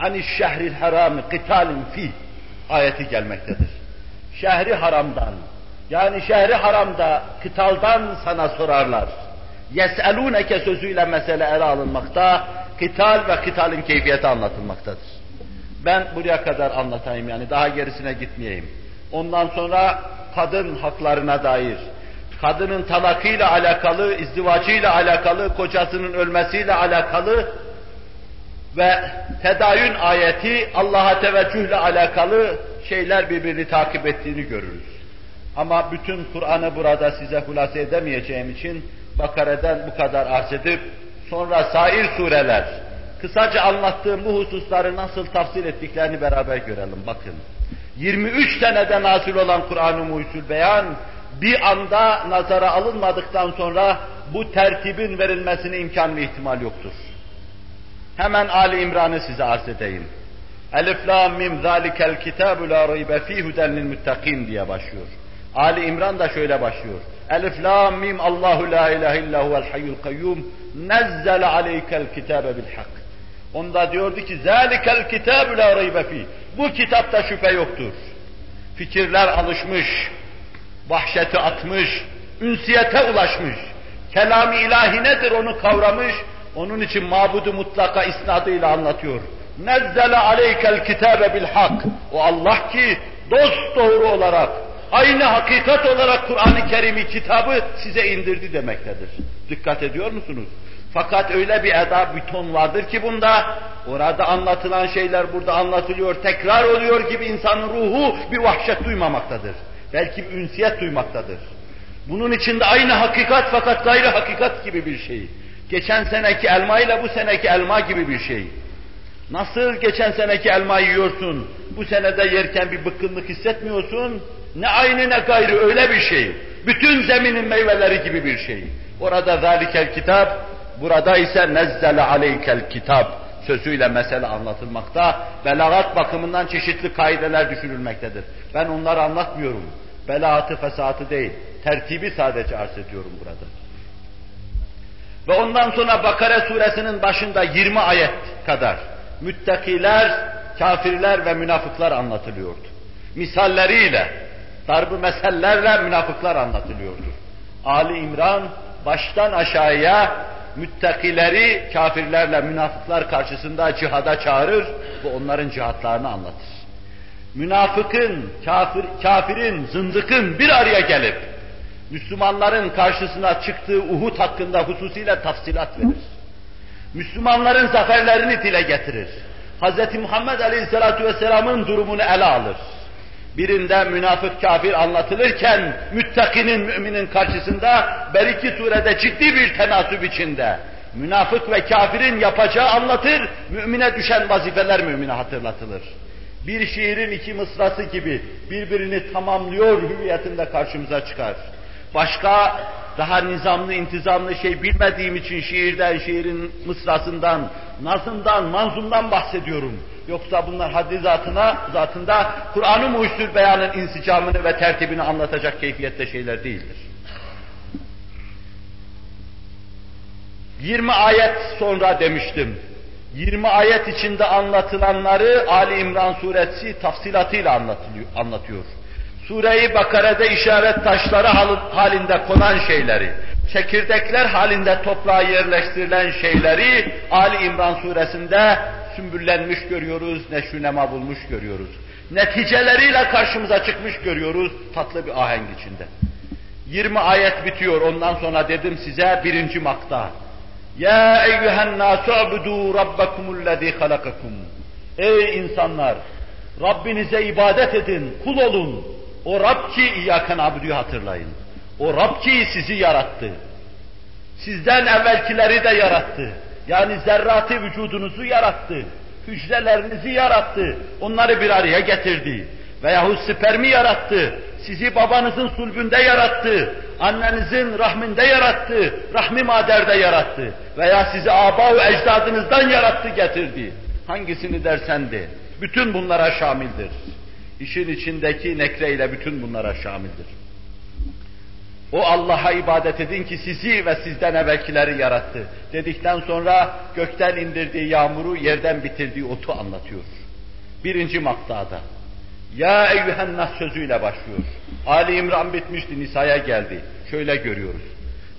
ani şehril harami qitalin fi ayeti gelmektedir. Şehri haramdan yani şehri haramda kıtaldan sana sorarlar. Yeselûneke sözüyle mesele ele alınmakta, kıtal ve kıtalın keyfiyeti anlatılmaktadır. Ben buraya kadar anlatayım yani daha gerisine gitmeyeyim. Ondan sonra kadın haklarına dair, kadının talakıyla alakalı, izdivacıyla alakalı, kocasının ölmesiyle alakalı ve tedayün ayeti Allah'a teveccühle alakalı şeyler birbirini takip ettiğini görürüz. Ama bütün Kur'an'ı burada size hulase edemeyeceğim için Bakare'den bu kadar arz edip sonra sair sureler kısaca anlattığım bu hususları nasıl tafsil ettiklerini beraber görelim. Bakın. 23 senede nazil olan Kur'an-ı Muhyüzül Beyan bir anda nazara alınmadıktan sonra bu tertibin verilmesine imkan ve ihtimal yoktur. Hemen Ali İmran'ı size arz edeyim. Elif lam mim zalikel kitabu la raybe fihi huden lil muttakin diye başlıyor. Ali İmran da şöyle başlıyor. Elif lam mim Allahu la ilahe illa huvel hayyul kayyum nezzele aleykel kitabe bil hak. Onda diyordu ki zalikel kitabu la raybe fi. Bu kitapta şüphe yoktur. Fikirler alışmış, vahşeti atmış, ünsiyete ulaşmış. Kelam-ı ilahi nedir onu kavramış, onun için mabudu mutlaka isnadıyla anlatıyor. Nezzele aleykel kitabe bil hak. O Allah ki dost doğru olarak, aynı hakikat olarak Kur'an-ı Kerim'i kitabı size indirdi demektedir. Dikkat ediyor musunuz? Fakat öyle bir eda, bir ton vardır ki bunda, orada anlatılan şeyler burada anlatılıyor, tekrar oluyor gibi insanın ruhu bir vahşet duymamaktadır. Belki bir ünsiyet duymaktadır. Bunun içinde aynı hakikat fakat gayri hakikat gibi bir şey. Geçen seneki elma ile bu seneki elma gibi bir şey. Nasıl geçen seneki elma yiyorsun, bu senede yerken bir bıkkınlık hissetmiyorsun, ne aynı ne gayrı öyle bir şey. Bütün zeminin meyveleri gibi bir şey. Orada zalikel kitap, burada ise nezzele aleykel kitap sözüyle mesele anlatılmakta. Belagat bakımından çeşitli kaideler düşünülmektedir. Ben onları anlatmıyorum. Belaatı fesatı değil, tertibi sadece arz ediyorum burada. Ve ondan sonra Bakara suresinin başında 20 ayet kadar müttakiler, kafirler ve münafıklar anlatılıyordu. Misalleriyle, darbı mesellerle münafıklar anlatılıyordu. Ali İmran baştan aşağıya müttakileri kafirlerle münafıklar karşısında cihada çağırır ve onların cihatlarını anlatır. Münafıkın, kafir, kafirin, zındıkın bir araya gelip Müslümanların karşısına çıktığı Uhud hakkında hususiyle tafsilat verir. Müslümanların zaferlerini dile getirir. Hz. Muhammed Aleyhisselatü Vesselam'ın durumunu ele alır. Birinde münafık kafir anlatılırken müttakinin müminin karşısında Beriki surede ciddi bir tenasüp içinde münafık ve kafirin yapacağı anlatır, mümine düşen vazifeler mümine hatırlatılır. Bir şiirin iki mısrası gibi birbirini tamamlıyor hüviyetinde karşımıza çıkar. Başka daha nizamlı, intizamlı şey bilmediğim için şiirden, şiirin mısrasından, nazımdan, manzumdan bahsediyorum. Yoksa bunlar haddi zatına, zatında Kur'an-ı Muhsül beyanın insicamını ve tertibini anlatacak keyfiyette şeyler değildir. 20 ayet sonra demiştim. 20 ayet içinde anlatılanları Ali İmran suresi tafsilatıyla anlatıyor. Sure-i Bakara'da işaret taşları halinde konan şeyleri, çekirdekler halinde toprağa yerleştirilen şeyleri Ali İmran suresinde sümbüllenmiş görüyoruz, neşünema bulmuş görüyoruz. Neticeleriyle karşımıza çıkmış görüyoruz tatlı bir ahenk içinde. 20 ayet bitiyor ondan sonra dedim size birinci makta. Ya eyyühen nâsû abudû rabbekumullezî halakakum. Ey insanlar! Rabbinize ibadet edin, kul olun. O Rab ki İyyâken abdüyü hatırlayın. O Rab ki sizi yarattı. Sizden evvelkileri de yarattı. Yani zerratı vücudunuzu yarattı. Hücrelerinizi yarattı. Onları bir araya getirdi. Veyahut spermi yarattı. Sizi babanızın sulbünde yarattı. Annenizin rahminde yarattı. Rahmi maderde yarattı. Veya sizi aba ecdadınızdan yarattı getirdi. Hangisini dersen de. Bütün bunlara şamildir. İşin içindeki nekreyle bütün bunlara şamildir. O Allah'a ibadet edin ki sizi ve sizden evvelkileri yarattı. Dedikten sonra gökten indirdiği yağmuru, yerden bitirdiği otu anlatıyor. Birinci maktada. Ya eyyühen nas sözüyle başlıyor. Ali İmran bitmişti, Nisa'ya geldi. Şöyle görüyoruz.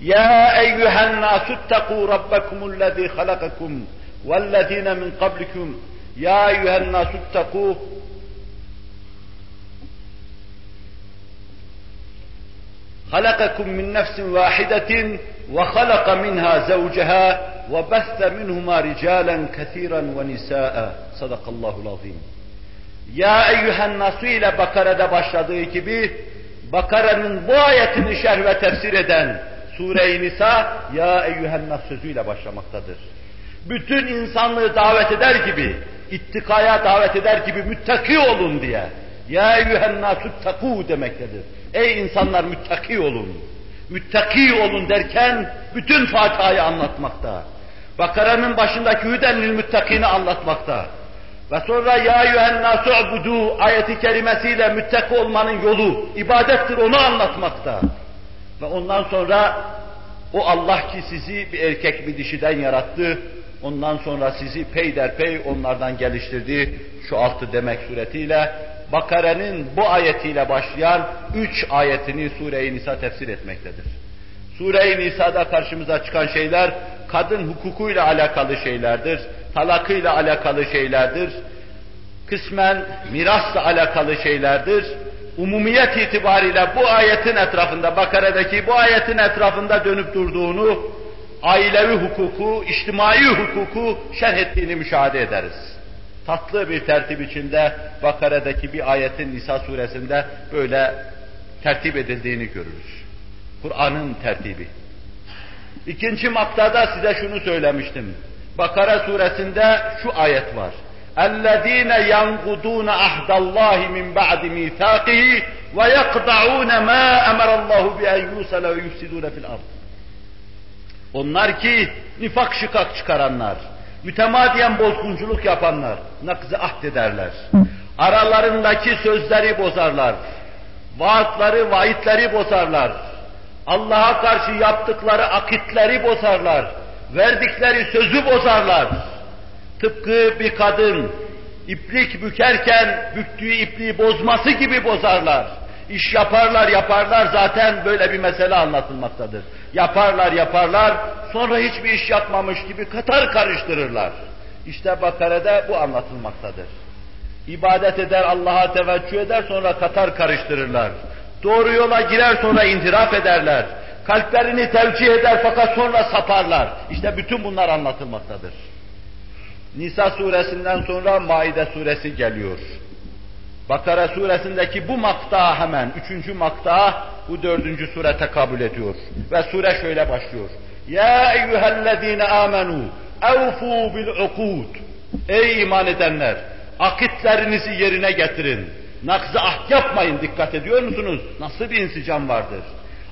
Ya eyyühen nasuttakû rabbekumullezî halakakum vellezîne min kablikum Ya eyyühen nasuttakû خلقكم من نفس واحدة وخلق منها زوجها وبث منهما رجالا كثيرا ونساء صدق الله العظيم Ya eyyühen nasu ile Bakara'da başladığı gibi Bakara'nın bu ayetini şerh ve tefsir eden Sure-i Nisa Ya eyyühen nas sözüyle başlamaktadır. Bütün insanlığı davet eder gibi, ittikaya davet eder gibi müttaki olun diye. Ya eyyühen nasu takû demektedir. Ey insanlar müttaki olun. Müttaki olun derken bütün Fatiha'yı anlatmakta. Bakara'nın başındaki hüdenlil müttakini anlatmakta. Ve sonra ya eyyühen nasu ayeti kerimesiyle müttaki olmanın yolu ibadettir onu anlatmakta. Ve ondan sonra o Allah ki sizi bir erkek bir dişiden yarattı, ondan sonra sizi peyderpey onlardan geliştirdi. Şu altı demek suretiyle Bakare'nin bu ayetiyle başlayan üç ayetini Sure-i Nisa tefsir etmektedir. Sure-i Nisa'da karşımıza çıkan şeyler kadın hukukuyla alakalı şeylerdir, talakıyla alakalı şeylerdir, kısmen mirasla alakalı şeylerdir. Umumiyet itibariyle bu ayetin etrafında, Bakare'deki bu ayetin etrafında dönüp durduğunu, ailevi hukuku, içtimai hukuku şerh ettiğini müşahede ederiz Tatlı bir tertip içinde Bakare'deki bir ayetin Nisa suresinde böyle tertip edildiğini görürüz. Kur'an'ın tertibi. İkinci maktada size şunu söylemiştim. Bakara suresinde şu ayet var. اَلَّذ۪ينَ يَنْقُدُونَ عَهْدَ اللّٰهِ مِنْ بَعْدِ مِيثَاقِهِ وَيَقْطَعُونَ مَا اَمَرَ اللّٰهُ بِاَنْ يُوسَلَ وَيُفْسِدُونَ فِي الْأَرْضِ Onlar ki nifak şikak çıkaranlar, mütemadiyen bozgunculuk yapanlar, nakzı ahd ederler. Aralarındaki sözleri bozarlar, vaatları, vaitleri bozarlar. Allah'a karşı yaptıkları akitleri bozarlar, verdikleri sözü bozarlar. Tıpkı bir kadın iplik bükerken büktüğü ipliği bozması gibi bozarlar. İş yaparlar yaparlar zaten böyle bir mesele anlatılmaktadır. Yaparlar yaparlar sonra hiçbir iş yapmamış gibi katar karıştırırlar. İşte Bakara'da bu anlatılmaktadır. İbadet eder, Allah'a teveccüh eder sonra katar karıştırırlar. Doğru yola girer sonra intiraf ederler. Kalplerini tevcih eder fakat sonra saparlar. İşte bütün bunlar anlatılmaktadır. Nisa suresinden sonra Maide suresi geliyor. Bakara suresindeki bu makta hemen, üçüncü makta bu dördüncü sure tekabül ediyor. Ve sure şöyle başlıyor. Ya eyyühellezine amenu evfu bil ukud. Ey iman edenler, akitlerinizi yerine getirin. Nakzı ahd yapmayın, dikkat ediyor musunuz? Nasıl bir insicam vardır?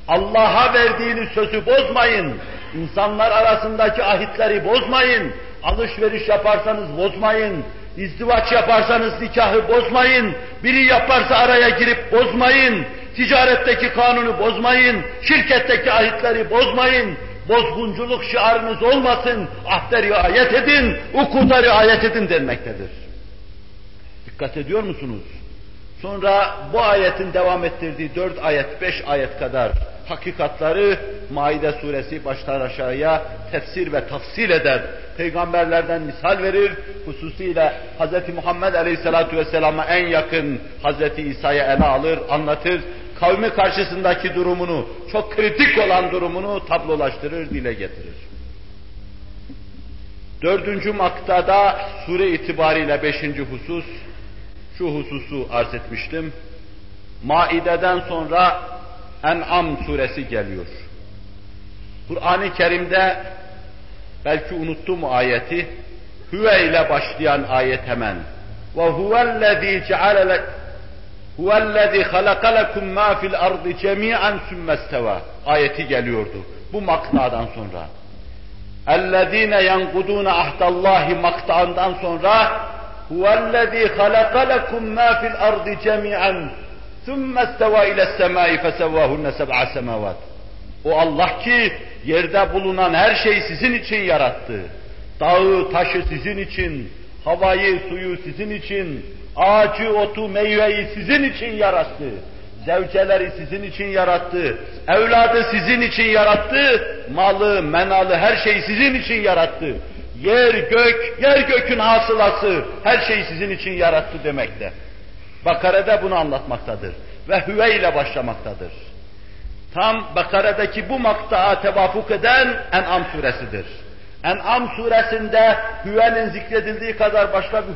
Allah'a verdiğiniz sözü bozmayın. İnsanlar arasındaki ahitleri bozmayın. Alışveriş yaparsanız bozmayın. İzdivaç yaparsanız nikahı bozmayın. Biri yaparsa araya girip bozmayın. Ticaretteki kanunu bozmayın. Şirketteki ahitleri bozmayın. Bozgunculuk şiarınız olmasın. Ahde riayet edin, ukuda riayet edin denmektedir. Dikkat ediyor musunuz? Sonra bu ayetin devam ettirdiği dört ayet, beş ayet kadar hakikatları Maide suresi baştan aşağıya tefsir ve tafsil eder. Peygamberlerden misal verir, hususiyle Hz. Muhammed Aleyhisselatü Vesselam'a en yakın Hz. İsa'ya ele alır, anlatır. Kavmi karşısındaki durumunu, çok kritik olan durumunu tablolaştırır, dile getirir. Dördüncü maktada sure itibariyle beşinci husus, şu hususu arz etmiştim. Maide'den sonra En'am suresi geliyor. Kur'an-ı Kerim'de belki unuttum ayeti, Hüve ile başlayan ayet hemen. Ve huvellezî ceale huvellezî halaka lekum mâ fil ardı cemî'an sümmesteva ayeti geliyordu. Bu maktadan sonra. اَلَّذ۪ينَ يَنْقُدُونَ عَهْدَ اللّٰهِ maktağından sonra huvellezî halaka lekum mâ fil ardı cemî'an ثُمَّ اسْتَوَى اِلَى السَّمَاءِ فَسَوَّاهُنَّ سَبْعَ سَمَوَاتٍ O Allah ki yerde bulunan her şeyi sizin için yarattı. Dağı, taşı sizin için, havayı, suyu sizin için, ağacı, otu, meyveyi sizin için yarattı. Zevceleri sizin için yarattı. Evladı sizin için yarattı. Malı, menalı her şeyi sizin için yarattı. Yer, gök, yer gökün hasılası her şeyi sizin için yarattı demekte. Bakara'da bunu anlatmaktadır. Ve hüve ile başlamaktadır. Tam Bakara'daki bu maktaa tevafuk eden En'am suresidir. En'am suresinde hüvenin zikredildiği kadar başka bir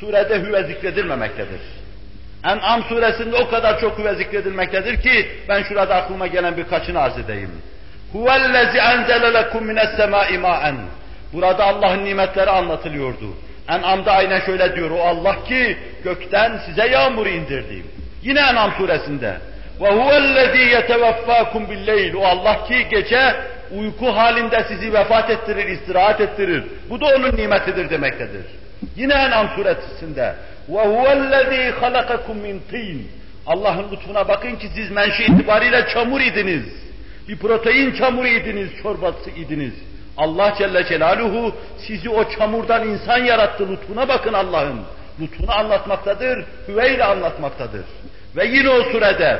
surede hüve zikredilmemektedir. En'am suresinde o kadar çok hüve zikredilmektedir ki ben şurada aklıma gelen birkaçını arz edeyim. Huvellezi enzele lekum mines semai ma'en. Burada Allah'ın nimetleri anlatılıyordu. En'am'da aynen şöyle diyor, o Allah ki gökten size yağmur indirdi. Yine En'am suresinde. وَهُوَ الَّذ۪ي يَتَوَفَّاكُمْ بِالْلَيْلِ O Allah ki gece uyku halinde sizi vefat ettirir, istirahat ettirir. Bu da onun nimetidir demektedir. Yine En'am suresinde. وَهُوَ الَّذ۪ي خَلَقَكُمْ مِنْ طِينٍ Allah'ın lütfuna bakın ki siz menşe itibariyle çamur idiniz. Bir protein çamuru idiniz, çorbası idiniz. Allah Celle Celaluhu sizi o çamurdan insan yarattı. Lütfuna bakın Allah'ın. Lütfunu anlatmaktadır, hüveyle anlatmaktadır. Ve yine o surede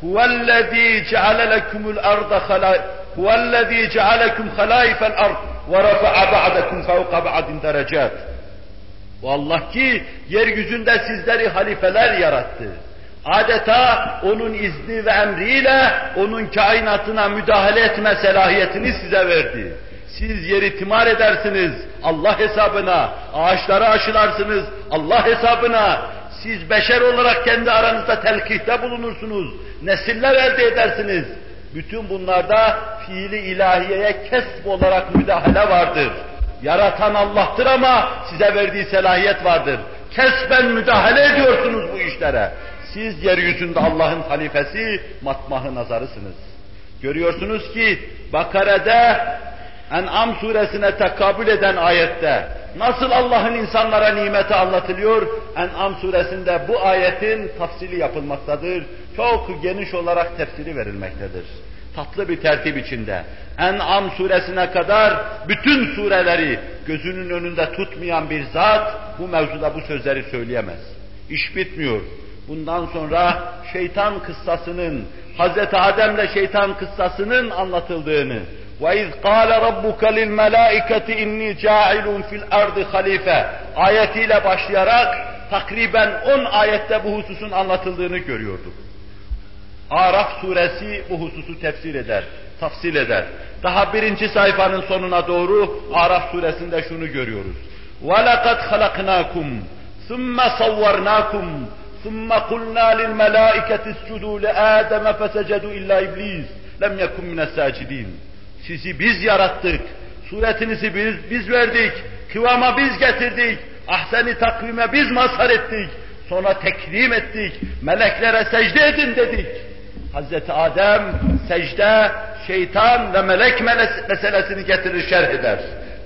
huvellezî ceale lekumul arda huvellezî cealekum halâifel ard ve rafa'a ba'dekum fevka ba'din derecat. O Allah ki yeryüzünde sizleri halifeler yarattı. Adeta onun izni ve emriyle onun kainatına müdahale etme selahiyetini size verdi. Siz yeri timar edersiniz Allah hesabına, ağaçları aşılarsınız Allah hesabına, siz beşer olarak kendi aranızda telkihte bulunursunuz, nesiller elde edersiniz. Bütün bunlarda fiili ilahiyeye kesb olarak müdahale vardır. Yaratan Allah'tır ama size verdiği selahiyet vardır. Kesben müdahale ediyorsunuz bu işlere. Siz yeryüzünde Allah'ın halifesi, matmahı nazarısınız. Görüyorsunuz ki Bakare'de En'am suresine tekabül eden ayette nasıl Allah'ın insanlara nimeti anlatılıyor? En'am suresinde bu ayetin tafsili yapılmaktadır. Çok geniş olarak tefsiri verilmektedir. Tatlı bir tertip içinde. En'am suresine kadar bütün sureleri gözünün önünde tutmayan bir zat bu mevzuda bu sözleri söyleyemez. İş bitmiyor. Bundan sonra şeytan kıssasının, Hz. Adem'le şeytan kıssasının anlatıldığını, وَاِذْ قَالَ رَبُّكَ لِلْمَلَائِكَةِ اِنِّي جَاعِلٌ فِي الْاَرْضِ خَلِيفَ ayetiyle başlayarak takriben 10 ayette bu hususun anlatıldığını görüyorduk. Araf suresi bu hususu tefsir eder, tafsil eder. Daha birinci sayfanın sonuna doğru Araf suresinde şunu görüyoruz. وَلَقَدْ خَلَقْنَاكُمْ ثُمَّ صَوَّرْنَاكُمْ ثُمَّ قُلْنَا لِلْمَلَائِكَةِ اسْجُدُوا لِآدَمَ فَسَجَدُوا إِلَّا إِبْلِيسَ لَمْ يَكُنْ مِنَ السَّاجِدِينَ sizi biz yarattık, suretinizi biz, biz verdik, kıvama biz getirdik, ahseni takvime biz mazhar ettik, sonra tekrim ettik, meleklere secde edin dedik. Hazreti Adem secde, şeytan ve melek meselesini getirir şerh eder.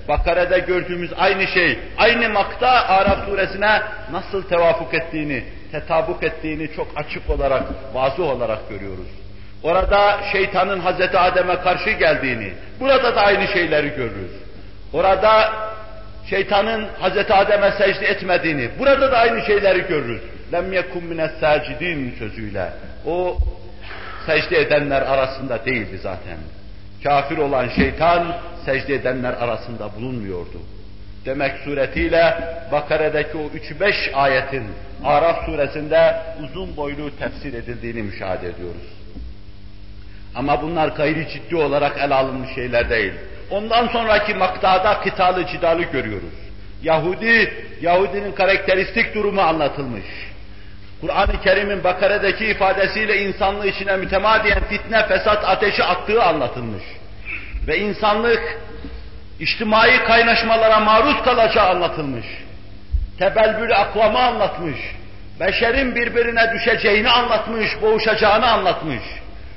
Bakara'da gördüğümüz aynı şey, aynı makta Araf suresine nasıl tevafuk ettiğini, tetabuk ettiğini çok açık olarak, vazı olarak görüyoruz. Orada şeytanın Hazreti Adem'e karşı geldiğini, burada da aynı şeyleri görürüz. Orada şeytanın Hazreti Adem'e secde etmediğini, burada da aynı şeyleri görürüz. Lem yekun mines sacidin sözüyle. O secde edenler arasında değildi zaten. Kafir olan şeytan secde edenler arasında bulunmuyordu. Demek suretiyle Bakare'deki o 3-5 ayetin Araf suresinde uzun boylu tefsir edildiğini müşahede ediyoruz. Ama bunlar gayri ciddi olarak ele alınmış şeyler değil. Ondan sonraki maktada kıtalı cidalı görüyoruz. Yahudi, Yahudinin karakteristik durumu anlatılmış. Kur'an-ı Kerim'in Bakare'deki ifadesiyle insanlığı içine mütemadiyen fitne, fesat ateşi attığı anlatılmış. Ve insanlık içtimai kaynaşmalara maruz kalacağı anlatılmış. Tebelbül aklama anlatmış. Beşerin birbirine düşeceğini anlatmış, boğuşacağını anlatmış.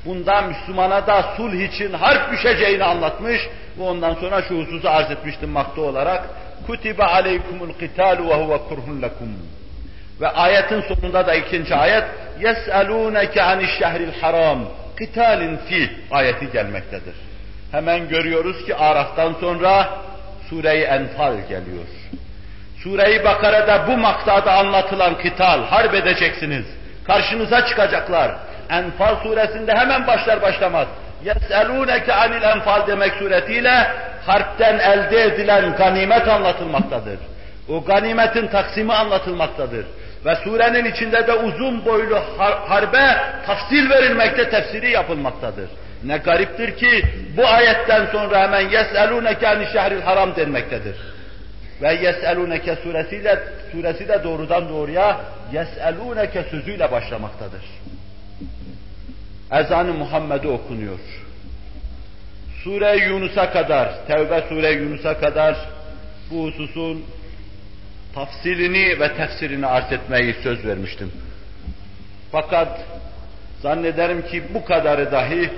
Bunda Müslümana da sulh için harp düşeceğini anlatmış ve ondan sonra şu hususu arz etmiştim makta olarak. Kutibe aleykumul kitalu ve huve kurhun lekum. Ve ayetin sonunda da ikinci ayet yeselûneke aniş şehril haram kıtalin fi ayeti gelmektedir. Hemen görüyoruz ki Araf'tan sonra Sure-i Enfal geliyor. Sure-i Bakara'da bu maktada anlatılan kıtal, harp edeceksiniz. Karşınıza çıkacaklar. Enfal suresinde hemen başlar başlamaz. يَسْأَلُونَكَ عَنِ الْاَنْفَالِ demek suretiyle harpten elde edilen ganimet anlatılmaktadır. O ganimetin taksimi anlatılmaktadır. Ve surenin içinde de uzun boylu harbe tafsil verilmekte, tefsiri yapılmaktadır. Ne gariptir ki bu ayetten sonra hemen يَسْأَلُونَكَ عَنِ şehril haram denmektedir. Ve يَسْأَلُونَكَ suresiyle, suresi de doğrudan doğruya يَسْأَلُونَكَ sözüyle başlamaktadır. Ezan-ı Muhammed'i okunuyor. Sure Yunus'a kadar, Tevbe Sure Yunus'a kadar bu hususun tafsilini ve tefsirini arz etmeyi söz vermiştim. Fakat zannederim ki bu kadarı dahi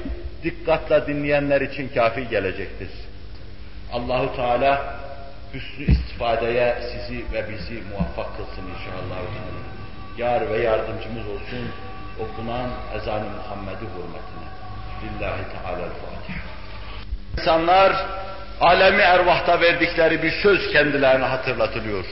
dikkatle dinleyenler için kafi gelecektir. Allahu Teala hüsnü istifadeye sizi ve bizi muvaffak kılsın inşallah. Yar ve yardımcımız olsun okunan ezan-ı Muhammed'i hürmetine. Lillahi Teala'l-Fatiha. İnsanlar alemi ervahta verdikleri bir söz kendilerine hatırlatılıyor.